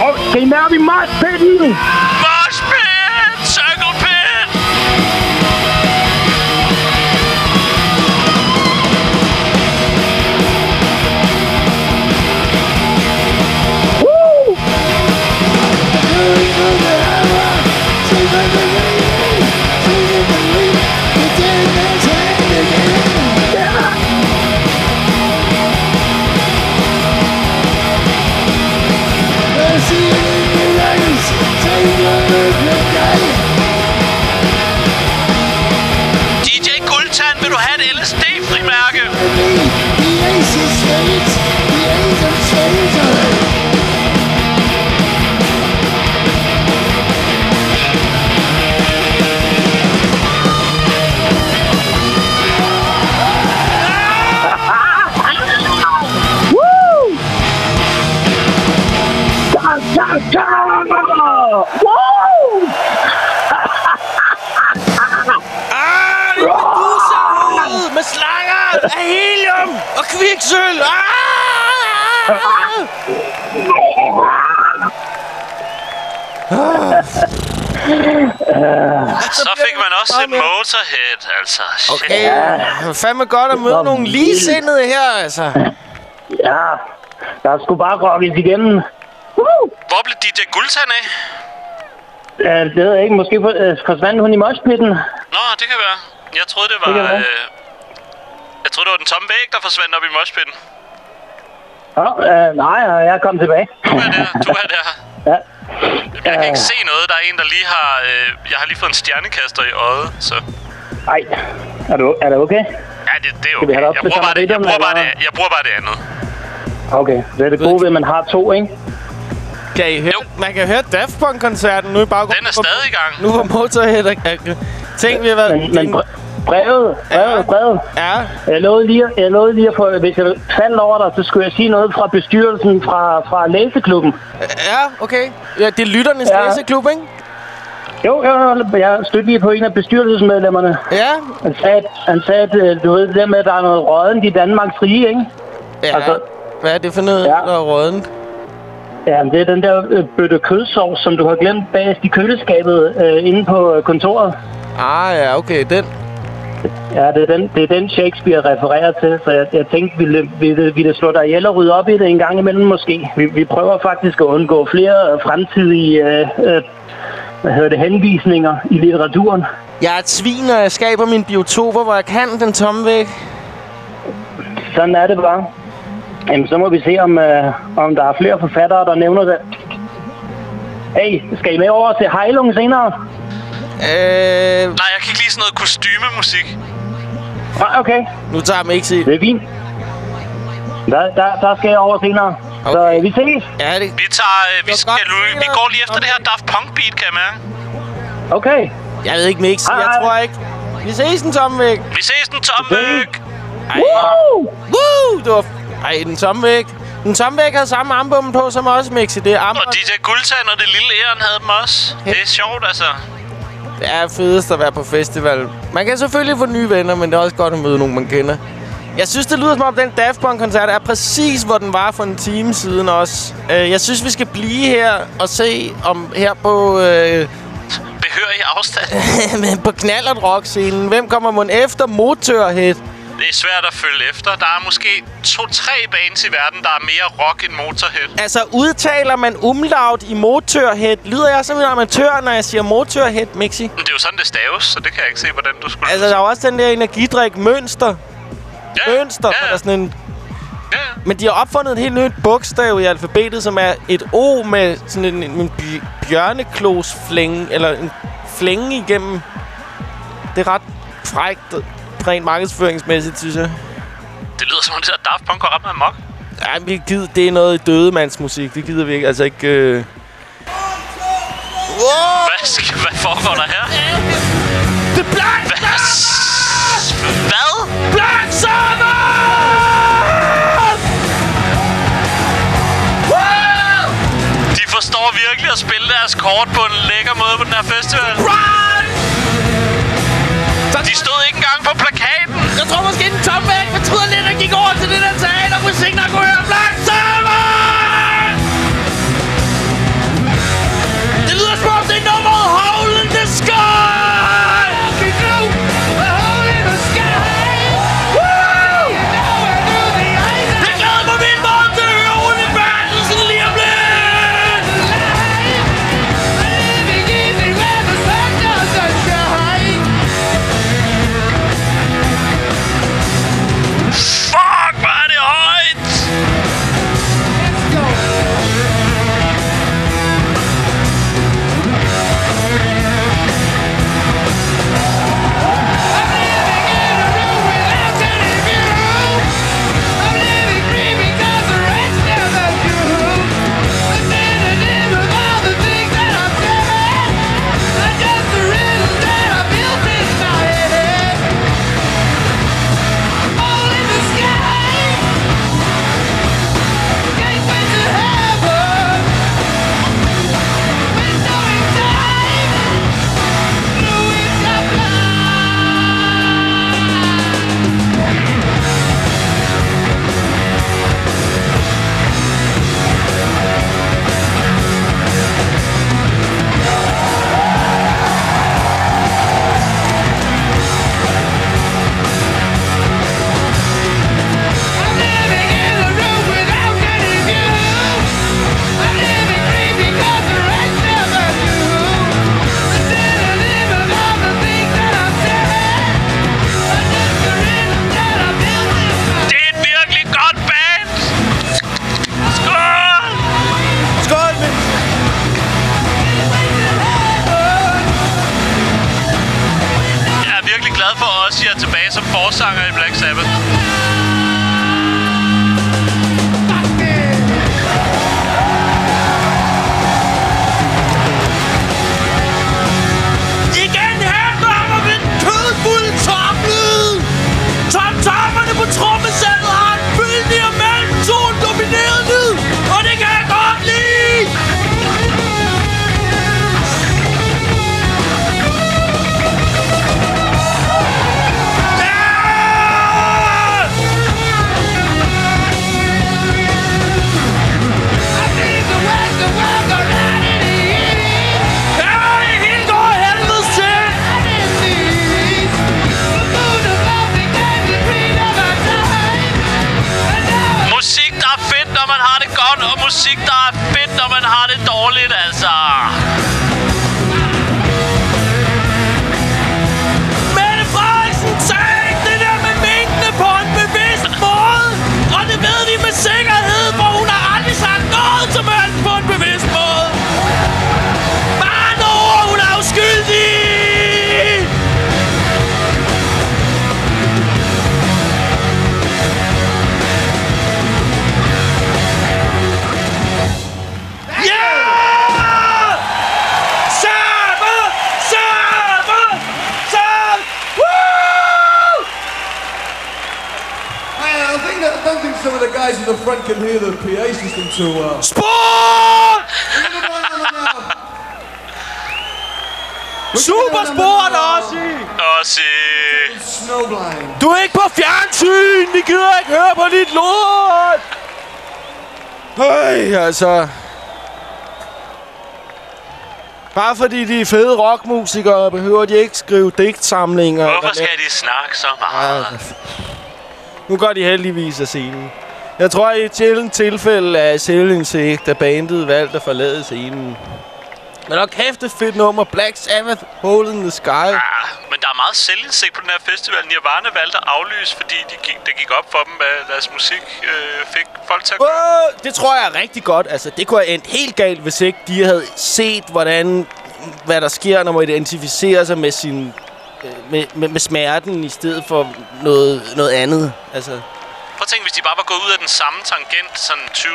Oh, kan I mærke i marspitten? Mosh pit! Så fik man også et motorhead, altså. Shit. Okay, det var fandme godt at møde nogle ligesindede her, altså. Ja, der er sgu bare rockes igennem. Hvor blev DJ Guldtand af? Ja, det ved jeg ikke. Måske øh, forsvandt hun i moshpitten. Nå, det kan være. Jeg troede, det var... Det øh, jeg troede, det var den tomme væg, der forsvandt op i moshpitten. Ja, øh, nej, jeg er kommet tilbage. Du er der, du er der. Ja. Jeg kan ikke se noget. Der er en, der lige har... Øh, jeg har lige fået en stjernekaster i øjet, så... Ej, er du, er det okay? Ja, det, det er Skal vi okay. have det op Jeg til bruger, bare det, jeg, bruger bare det, jeg bruger bare det andet. Okay, det er det gode ved, at man har to, ikke? Kan I høre? Man kan høre Daft Punk-koncerten nu i baggrunden. Den er stadig i gang. Nu var Motorhead... Tænk, vi har været... Men, men bre- brevet, brevet, brevet. Ja. Jeg lovede lige, jeg lovede lige at få, hvis jeg faldt over dig, så skulle jeg sige noget fra bestyrelsen fra, fra læseklubben. Ja, okay. Ja, det er lytternes Ja. ja. læseklub, ikke? Jo, jo, jeg stødte lige på en af bestyrelsesmedlemmerne. Ja. Han sagde, at, han sagde, at øh, du ved, det der med, at der er noget rådent i Danmarks rige, ikke? Ja. Altså, Hvad er det for noget, ja. der er rådent? Ja, det er den der øh, bøtte kødsovs, som du har glemt bagerst i køleskabet øh, inde på øh, kontoret. Ah, ja, okay, den. Ja, det er den, det er den Shakespeare refererer til, så jeg, jeg tænkte, vi ville, ville, ville slå dig ihjel og rydde op i det en gang imellem måske. Vi, vi prøver faktisk at undgå flere øh, fremtidige øh, øh, hvad hedder det, henvisninger i litteraturen. Jeg er et svin, og jeg skaber mine biotoper, hvor jeg kan den tomme væk. Sådan er det bare. Jamen, så må vi se, om, øh, om der er flere forfattere, der nævner det. Hey, skal I med over til Heilung senere? Øh... Nej, jeg kan ikke lide sådan noget kostymemusik. Nej, okay. Nu tager jeg ikke se. Det er fint. Der, der, der skal jeg over senere. Okay. Så øh, vi ses. Ja, det... Vi tager... Øh, vi, skal, vi går lige efter det her Daft Punk beat, kan jeg mærke. Okay. Jeg ved ikke, Mix. Hej, Jeg hej. tror ikke. Vi ses den tomme væk. Vi ses den tomme væg. Ej. Woo! Woo! Det var... Ej, den tomme væk. Den tomme væk havde samme armbom på som os, Mixi. Det er arm... Og DJ Guldtand og det lille æren havde dem også. Det er sjovt, altså. Det er fedest at være på festival. Man kan selvfølgelig få nye venner, men det er også godt at møde nogen, man kender. Jeg synes, det lyder som om, den Daft Punk-koncert er præcis, hvor den var for en time siden også. Øh, Jeg synes, vi skal blive her og se om her på... Øh, Behørig afstand. på knallert rock-scenen. Hvem kommer mon efter Motorhead? Det er svært at følge efter. Der er måske to-tre bands i verden, der er mere rock end Motorhead. Altså, udtaler man umlaut i Motorhead? Lyder jeg som en amatør, når jeg siger Motorhead, Mixi? Men det er jo sådan, det staves, så det kan jeg ikke se, hvordan du skulle... Altså, der er også den der energidrik Mønster. Ja, Mønster, ja. der er sådan en... Ja. Men de har opfundet et helt nyt bogstav i alfabetet, som er et O med sådan en, en bj- bjørneklos flænge, eller en flænge igennem. Det er ret frækt, rent markedsføringsmæssigt, synes jeg. Det lyder som om, det der Daft Punk går ret meget mok. Ja, vi gider, det er noget dødemandsmusik. Det gider vi ikke. Altså ikke... Øh... Hvad, skal, hvad foregår der her? Det er Black Hvad? Hvad? Black Sabbath! De forstår virkelig at spille deres kort på en lækker måde på den her festival. Engang på plakaten. Jeg tror måske, den tomme væg fortryder lidt at gik over til det der teatermusik, der kunne høre Black altså... Bare fordi de er fede rockmusikere, behøver de ikke skrive digtsamlinger. Hvorfor skal de snakke så meget? Nu går de heldigvis af scenen. Jeg tror, i et sjældent tilfælde af selvindsigt, at bandet valgt at forlade scenen. Men nok kæft et fedt nummer. Black Sabbath, Hole in the Sky. Men der er meget selvindsigt på den her festival. Nirvana valgte at aflyse, fordi de gik, op for dem, hvad deres musik øh, fik folk til at gøre. Det tror jeg er rigtig godt. Altså, det kunne have endt helt galt, hvis ikke de havde set, hvordan, hvad der sker, når man identificerer sig med sin øh, med, med, med smerten i stedet for noget, noget andet. Altså, Prøv at tænke, hvis de bare var gået ud af den samme tangent, sådan 20,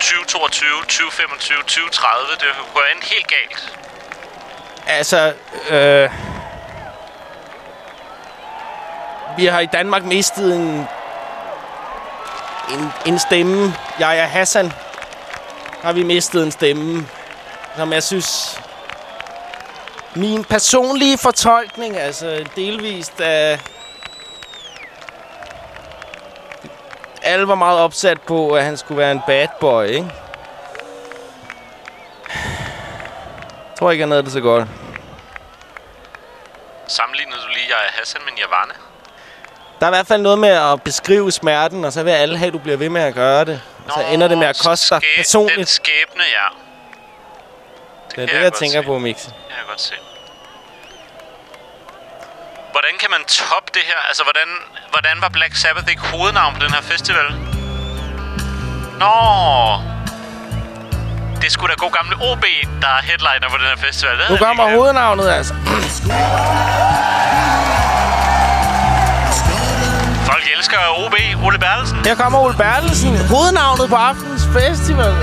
2022, 2025, 2030, det kunne have endt helt galt. altså øh, vi har i Danmark mistet en, en, en stemme. Jeg er Hassan. Har vi mistet en stemme, som jeg synes... Min personlige fortolkning, altså delvist af... Alle var meget opsat på, at han skulle være en bad boy, ikke? Jeg tror ikke, han havde det så godt. Sammenlignede du lige, jeg er Hassan med Nirvana? Der er i hvert fald noget med at beskrive smerten, og så vil alle have, at du bliver ved med at gøre det. Nå, så ender det med at koste dig personligt. Den skæbne, ja. Det er kan det, jeg jeg tænker se. på, Mix. Det kan jeg godt se. Hvordan kan man toppe det her? Altså, hvordan, hvordan var Black Sabbath ikke hovednavn på den her festival? Nå! Det er sgu da god gamle OB, der er headliner på den her festival. Det Nu kommer hovednavnet, altså. Elsker OB, Ole Bertelsen. Her kommer Ole Bertelsen, hovednavnet på aftenens festival.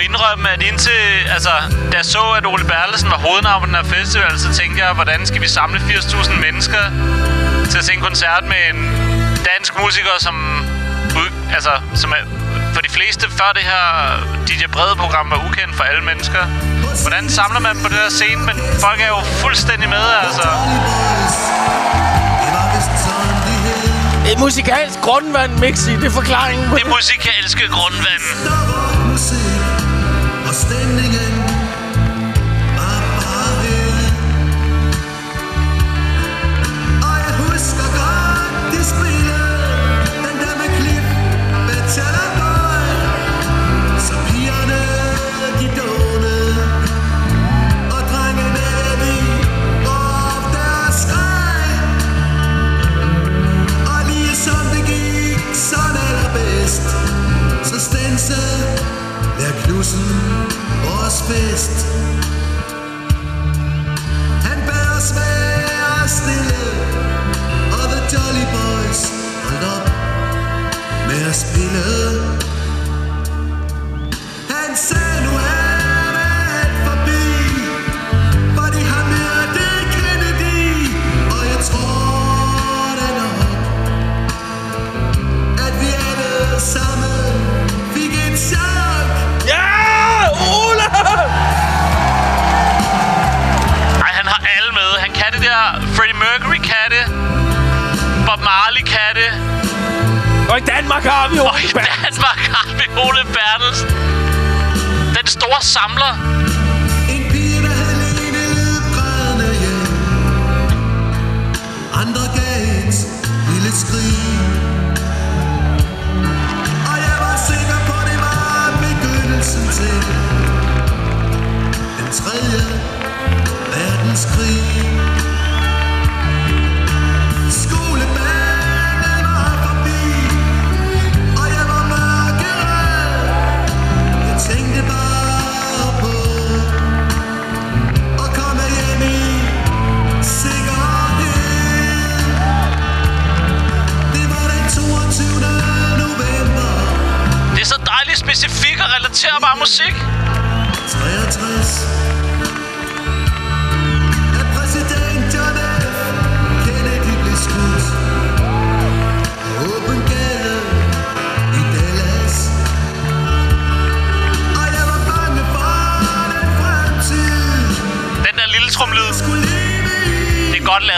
Må indrømme, at indtil... Altså, da jeg så, at Ole Bertelsen var hovednavn på den her festival, så tænkte jeg, hvordan skal vi samle 80.000 mennesker til at se en koncert med en dansk musiker, som... ud- Altså, som er, for de fleste før det her DJ Brede-program var ukendt for alle mennesker. Hvordan samler man på den her scene? Men folk er jo fuldstændig med, altså. Et musikalsk grundvand, Mixi. Det er forklaringen Det musikalske grundvand.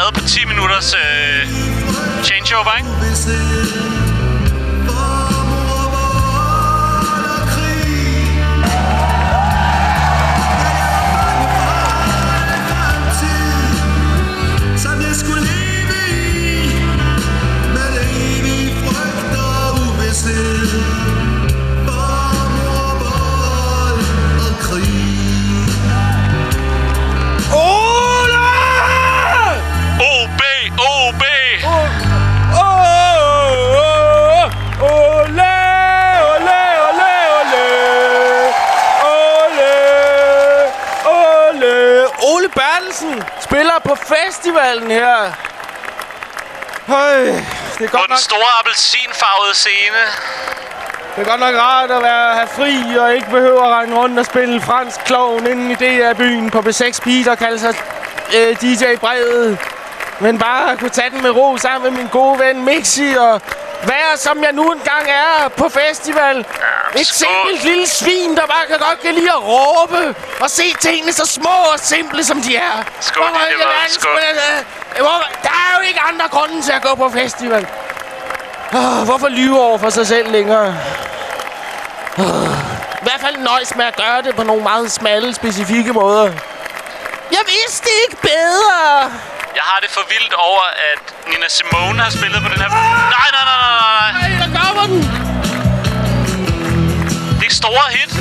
Lavet på 10 minutters øh, changeover, ikke? Festivalen her. Høj, det er På godt den nok, store appelsinfarvede scene. det er godt nok rart at være have fri og ikke behøve at rende rundt og spille fransk klovn inden i DR-byen på B6 Beat og kalde sig øh, DJ Brevet. Men bare kunne tage den med ro sammen med min gode ven Mixi og være som jeg nu engang er på festival. Et simpelt lille svin, der bare kan godt kan lide at råbe og se tingene så små og simple som de er. Skål, Hvorfor ven, alverden skål. øh, hvor- Der er jo ikke andre grunde til at gå på festival. Oh, hvorfor lyve over for sig selv længere? Oh, I hvert fald nøjes med at gøre det på nogle meget smalle, specifikke måder. Jeg vidste ikke bedre. Jeg har det for vildt over, at Nina Simone har spillet på den her... Nej, nej, nej, nej, nej. Nej, der kommer den. Det er store hit.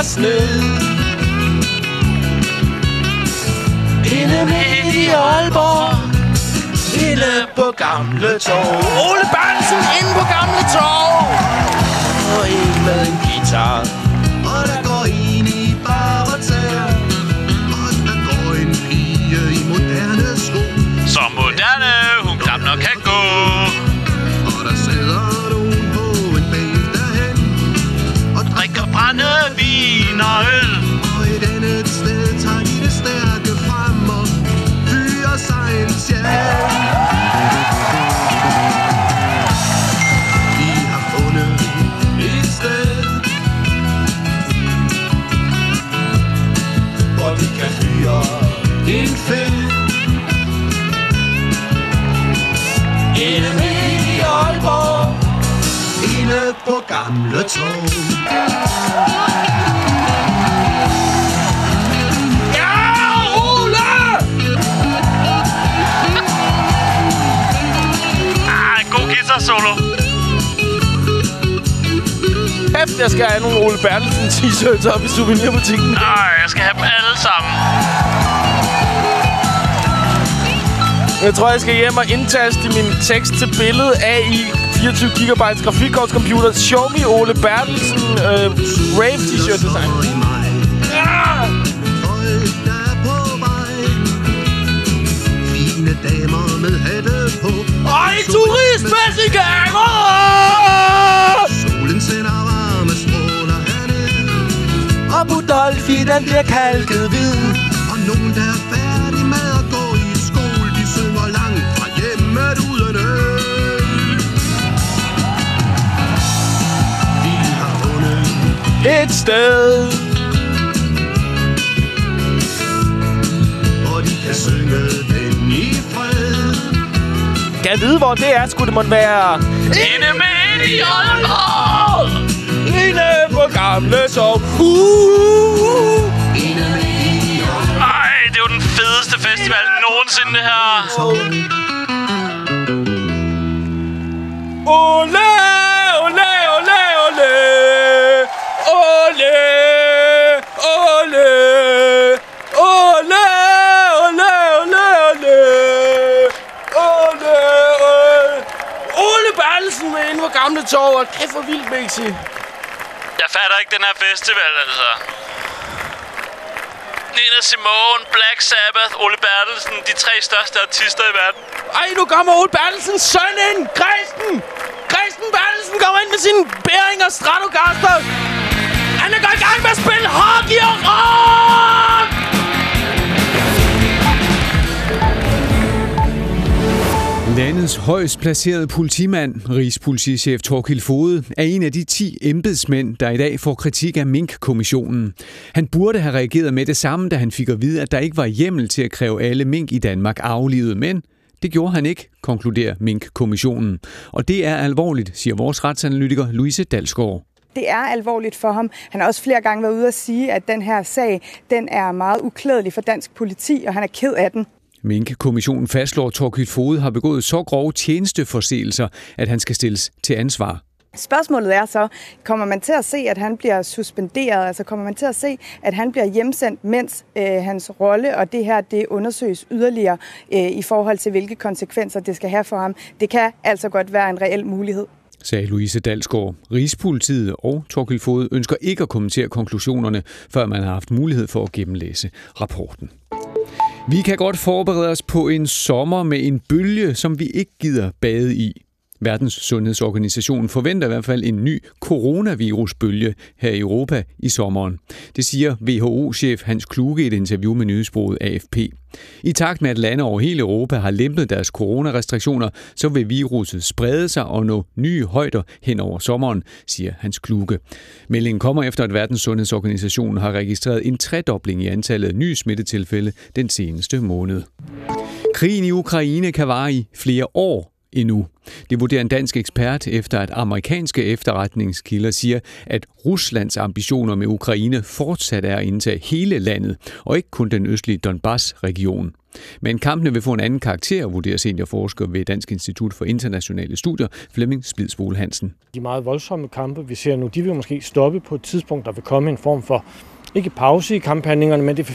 os ned Inde midt i Aalborg. Inde på Gamle Torv. Ole Børnsen inde på Gamle Torv. Og Torv Ja, Ole! Ah, god solo. Kæft, jeg skal have nogle Ole Bertelsen t-shirts op i souvenirbutikken. Nej, jeg skal have dem alle sammen. Jeg tror, jeg skal hjem og indtaste min tekst til billedet af i 24 GB grafikkortscomputer. Me Ole Bertelsen øh, Rave t-shirt design. Ja! Damer med hatte på turistmæssig gang! Solen sender varme stråler herned Og Budolfi, den bliver kalket hvid. Og nogen der er færdig med at gå i skole De synger langt fra hjemmet uden øl Et sted Hvor de kan synge den i fred Kan jeg vide, hvor det er, skulle det måtte være? Inde midt i Aalborg. Inde på Gamle Torv. Uh! Ej, det er jo den fedeste festival nogensinde, det her. Ole, Gamle Torv. Og kæft for vildt, Mixi. Jeg fatter ikke den her festival, altså. Nina Simone, Black Sabbath, Ole Bertelsen, de tre største artister i verden. Ej, nu kommer Ole Bertelsens søn ind! Kristen! Kristen Bertelsen kommer ind med sine Beringer Stratocaster! Han er gået i gang med at spille hockey og rock! Landets højst placerede politimand, Rigspolitichef Torkild Fode, er en af de 10 embedsmænd, der i dag får kritik af Mink-kommissionen. Han burde have reageret med det samme, da han fik at vide, at der ikke var hjemmel til at kræve alle mink i Danmark aflivet, men det gjorde han ikke, konkluderer Mink-kommissionen. Og det er alvorligt, siger vores retsanalytiker Louise Dalsgaard. Det er alvorligt for ham. Han har også flere gange været ude at sige, at den her sag den er meget uklædelig for dansk politi, og han er ked af den. Mink-kommissionen fastslår, at Torkild Fode har begået så grove tjenesteforseelser, at han skal stilles til ansvar. Spørgsmålet er så, kommer man til at se, at han bliver suspenderet? Altså kommer man til at se, at han bliver hjemsendt, mens øh, hans rolle og det her, det undersøges yderligere øh, i forhold til, hvilke konsekvenser det skal have for ham? Det kan altså godt være en reel mulighed. sagde Louise Dalsgaard. Rigspolitiet og Torkild Fod ønsker ikke at kommentere konklusionerne, før man har haft mulighed for at gennemlæse rapporten. Vi kan godt forberede os på en sommer med en bølge, som vi ikke gider bade i. Verdens Sundhedsorganisation forventer i hvert fald en ny coronavirusbølge her i Europa i sommeren. Det siger WHO-chef Hans Kluge i et interview med nyhedsbruget AFP. I takt med, at lande over hele Europa har lempet deres coronarestriktioner, så vil viruset sprede sig og nå nye højder hen over sommeren, siger Hans Kluge. Meldingen kommer efter, at Verdens Sundhedsorganisation har registreret en tredobling i antallet af nye smittetilfælde den seneste måned. Krigen i Ukraine kan vare i flere år endnu. Det vurderer en dansk ekspert efter, at amerikanske efterretningskilder siger, at Ruslands ambitioner med Ukraine fortsat er at indtage hele landet, og ikke kun den østlige Donbass-region. Men kampene vil få en anden karakter, vurderer seniorforsker ved Dansk Institut for Internationale Studier, Flemming Splidsvol Hansen. De meget voldsomme kampe, vi ser nu, de vil måske stoppe på et tidspunkt, der vil komme en form for ikke pause i kamphandlingerne, men det